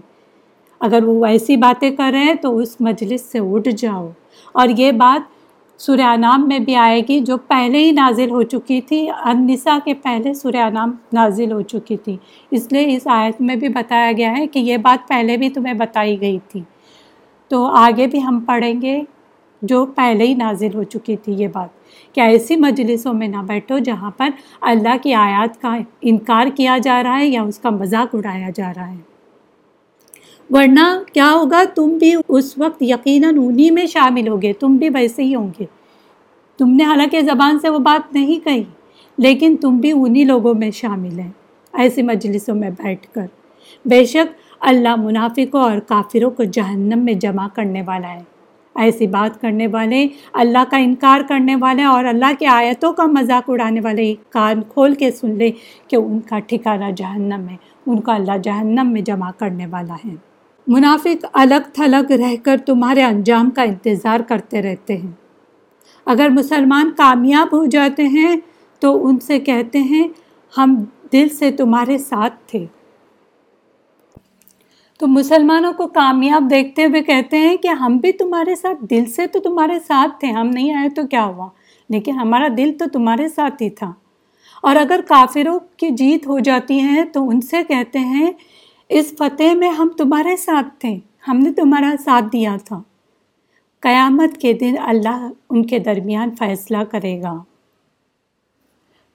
اگر وہ ایسی باتیں کر رہے ہیں تو اس مجلس سے اٹھ جاؤ۔ اور یہ بات سورہ نام میں بھی آئے گی، جو پہلے ہی نازل ہو چکی تھی۔ النساء کے پہلے سورہ نام نازل ہو چکی تھی۔ اس لیے اس آیت میں بھی بتایا گیا ہے کہ یہ بات پہلے بھی تمہیں بتائی گئی تھی۔ تو آگے بھی ہم پڑھیں گے جو پہلے ہی نازل ہو چکی تھی یہ بات۔ کہ ایسی مجلسوں میں نہ بیٹھو جہاں پر اللہ کی آیات کا انکار کیا جا رہا ہے یا اس کا مذاق اڑایا جا رہا ہے؟ ورنہ کیا ہوگا؟ تم بھی اس وقت یقیناً انہیں میں شامل ہوگے، تم بھی ویسے ہی ہوں گے۔ تم نے حالانکہ زبان سے وہ بات نہیں کہی، لیکن تم بھی انہی لوگوں میں شامل ہیں۔ ایسی مجلسوں میں بیٹھ کر۔ بے شک اللہ منافقوں اور کافروں کو جہنم میں جمع کرنے والا ہے۔ ایسی بات کرنے والے، اللہ کا انکار کرنے والے اور اللہ کی آیتوں کا مذاق اڑانے والے، کان کھول کے سن لے کہ ان کا ٹھکانہ جہنم ہے، ان کا اللہ جہنم میں جمع کرنے والا ہے۔ منافق الگ تھلگ رہ کر تمہارے انجام کا انتظار کرتے رہتے ہیں۔ اگر مسلمان کامیاب ہو جاتے ہیں تو ان سے کہتے ہیں، ہم دل سے تمہارے ساتھ تھے۔ تو مسلمانوں کو کامیاب دیکھتے ہوئے کہتے ہیں کہ ہم بھی تمہارے ساتھ، دل سے تو تمہارے ساتھ تھے، ہم نہیں آئے تو کیا ہوا؟ لیکن ہمارا دل تو تمہارے ساتھ ہی تھا۔ اور اگر کافروں کی جیت ہو جاتی ہے تو ان سے کہتے ہیں اس فتح میں ہم تمہارے ساتھ تھے۔ ہم نے تمہارا ساتھ دیا تھا۔ قیامت کے دن اللہ ان کے درمیان فیصلہ کرے گا۔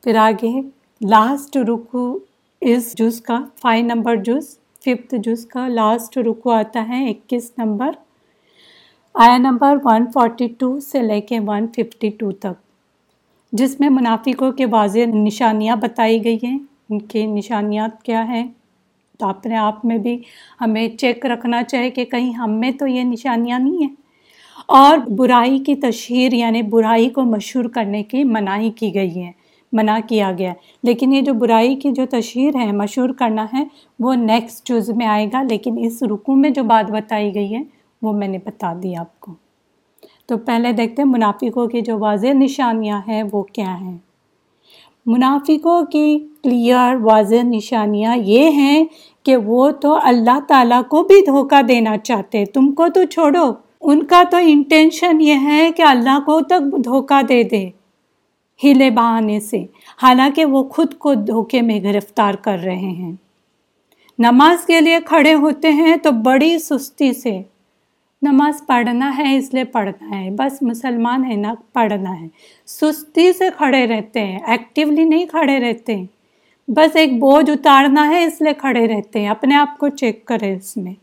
پھر آگے لاسٹ رکو اس جز کا فائیو نمبر جز ففتھ جز کا لاسٹ رکو آتا ہے، اکیس نمبر۔ آیا نمبر ون فورٹی ٹو سے لے کے ون ففٹی ٹو تک۔ جس میں منافقوں کے واضح نشانیاں بتائی گئی ہیں۔ ان کی نشانیات کیا ہیں؟ تو اپنے آپ میں بھی ہمیں چیک رکھنا چاہے کہ کہیں ہم میں تو یہ نشانیاں نہیں ہیں۔ اور برائی کی تشہیر یعنی برائی کو مشہور کرنے کی مناہی کی گئی ہے منع کیا گیا۔ لیکن یہ جو برائی کی جو تشہیر ہے، مشہور کرنا ہے، وہ نیکسٹ جز میں آئے گا۔ لیکن اس رکو میں جو بات بتائی گئی ہے، وہ میں نے بتا دی آپ کو۔ تو پہلے دیکھتے ہیں منافقوں کی جو واضح نشانیاں ہیں، وہ کیا ہیں؟ منافقوں کی کلیئر واضح نشانیاں یہ ہیں کہ وہ تو اللہ تعالیٰ کو بھی دھوکہ دینا چاہتے تم کو تو چھوڑو۔ ان کا تو انٹینشن یہ ہے کہ اللہ کو تک دھوکہ دے دے ہلے بہانے سے۔ حالانکہ وہ خود کو دھوکے میں گرفتار کر رہے ہیں۔ نماز کے لیے کھڑے ہوتے ہیں تو بڑی سستی سے۔ نماز پڑھنا ہے، اس لیے پڑھنا ہے۔ بس مسلمان ہے نا پڑھنا ہے۔ سستی سے کھڑے رہتے ہیں ایکٹیولی نہیں کھڑے رہتے ہیں۔ بس ایک بوجھ اتارنا ہے، اس لیے کھڑے رہتے ہیں۔ اپنے آپ کو چیک کرے اس میں۔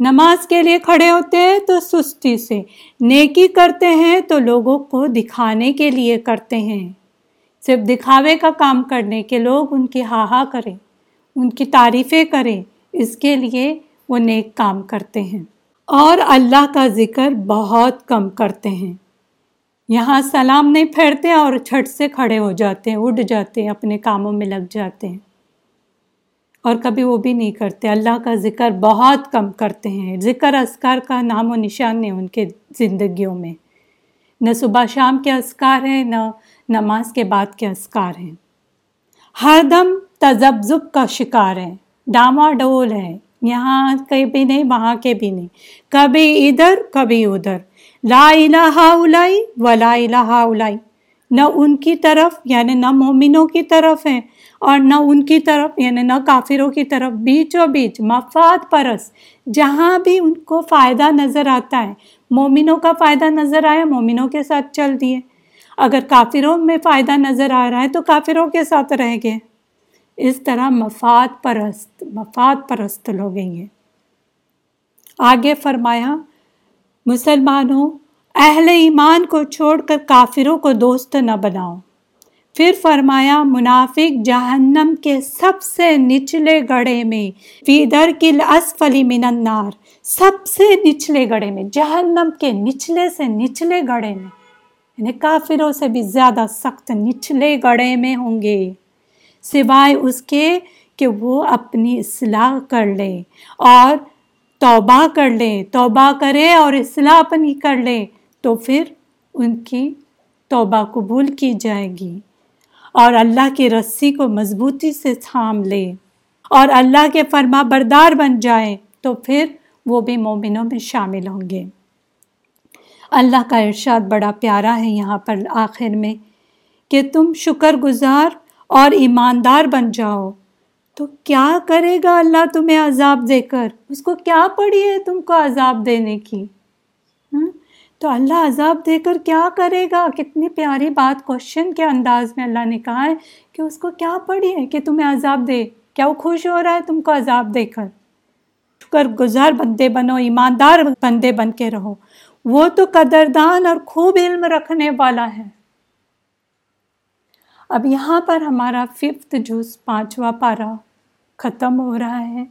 نماز کے لیے کھڑے ہوتے ہیں تو سستی سے۔ نیکی کرتے ہیں تو لوگوں کو دکھانے کے لیے کرتے ہیں۔ صرف دکھاوے کا کام کرنے کے لوگ ان کی ہاں ہاں کریں، ان کی تعریفیں کریں۔ اس کے لیے وہ نیک کام کرتے ہیں۔ اور اللہ کا ذکر بہت کم کرتے ہیں۔ یہاں سلام نہیں پھیرتے اور چھٹ سے کھڑے ہو جاتے ہیں، اٹھ جاتے ہیں، اپنے کاموں میں لگ جاتے ہیں۔ اور کبھی وہ بھی نہیں کرتے۔ اللہ کا ذکر بہت کم کرتے ہیں۔ ذکر اسکار کا نام و نشان نہیں ان کے زندگیوں میں۔ نہ صبح شام کے اسکار ہیں، نہ نماز کے بعد کے اسکار ہیں۔ ہر دم تذبذب کا شکار ہے ڈاما ڈول ہے یہاں کہیں بھی نہیں، وہاں کے بھی نہیں۔ کبھی ادھر کبھی ادھر۔ لا الہ الائی ولا الہ الائی نہ ان کی طرف یعنی نہ مومنوں کی طرف ہیں، اور نہ ان کی طرف یعنی نہ کافروں کی طرف بیچوں بیچ، مفاد پرس جہاں بھی ان کو فائدہ نظر آتا ہے، مومنوں کا فائدہ نظر آیا، مومنوں کے ساتھ چل دیے۔ اگر کافروں میں فائدہ نظر آ رہا ہے، تو کافروں کے ساتھ رہ گئے۔ اس طرح مفاد پرست مفاد پرست لوگ ہیں آگے فرمایا مسلمانوں، اہل ایمان کو چھوڑ کر کافروں کو دوست نہ بناؤ۔ پھر فرمایا، منافق جہنم کے سب سے نچلے گڑھے میں فیدر کل اسفلی من النار۔ سب سے نچلے گڑھے میں، جہنم کے نچلے سے نچلے گڑھے میں۔ یعنی کافروں سے بھی زیادہ سخت نچلے گڑھے میں ہوں گے۔ سوائے اس کے کہ وہ اپنی اصلاح کر لے اور توبہ کر لے توبہ کرے اور اصلاح اپنی کر لے تو پھر ان کی توبہ قبول کی جائے گی۔ اور اللہ کی رسی کو مضبوطی سے تھام لے اور اللہ کے فرما بردار بن جائے تو پھر وہ بھی مومنوں میں شامل ہوں گے۔ اللہ کا ارشاد بڑا پیارا ہے یہاں پر آخر میں کہ تم شکر گزار اور ایماندار بن جاؤ۔ تو کیا کرے گا اللہ تمہیں عذاب دے کر؟ اس کو کیا پڑی ہے تم کو عذاب دینے کی؟ تو اللہ عذاب دے کر کیا کرے گا؟ کتنی پیاری بات کوشچن کے انداز میں اللہ نے کہا ہے کہ اس کو کیا پڑی ہے کہ تمہیں عذاب دے؟ کیا وہ خوش ہو رہا ہے تم کو عذاب دے کر؟ شکر گزار بندے بنو، ایماندار بندے بن کے رہو۔ وہ تو قدردان اور خوب علم رکھنے والا ہے۔ اب یہاں پر ہمارا ففتھ جوس پانچواں پارا ختم ہو رہا ہے۔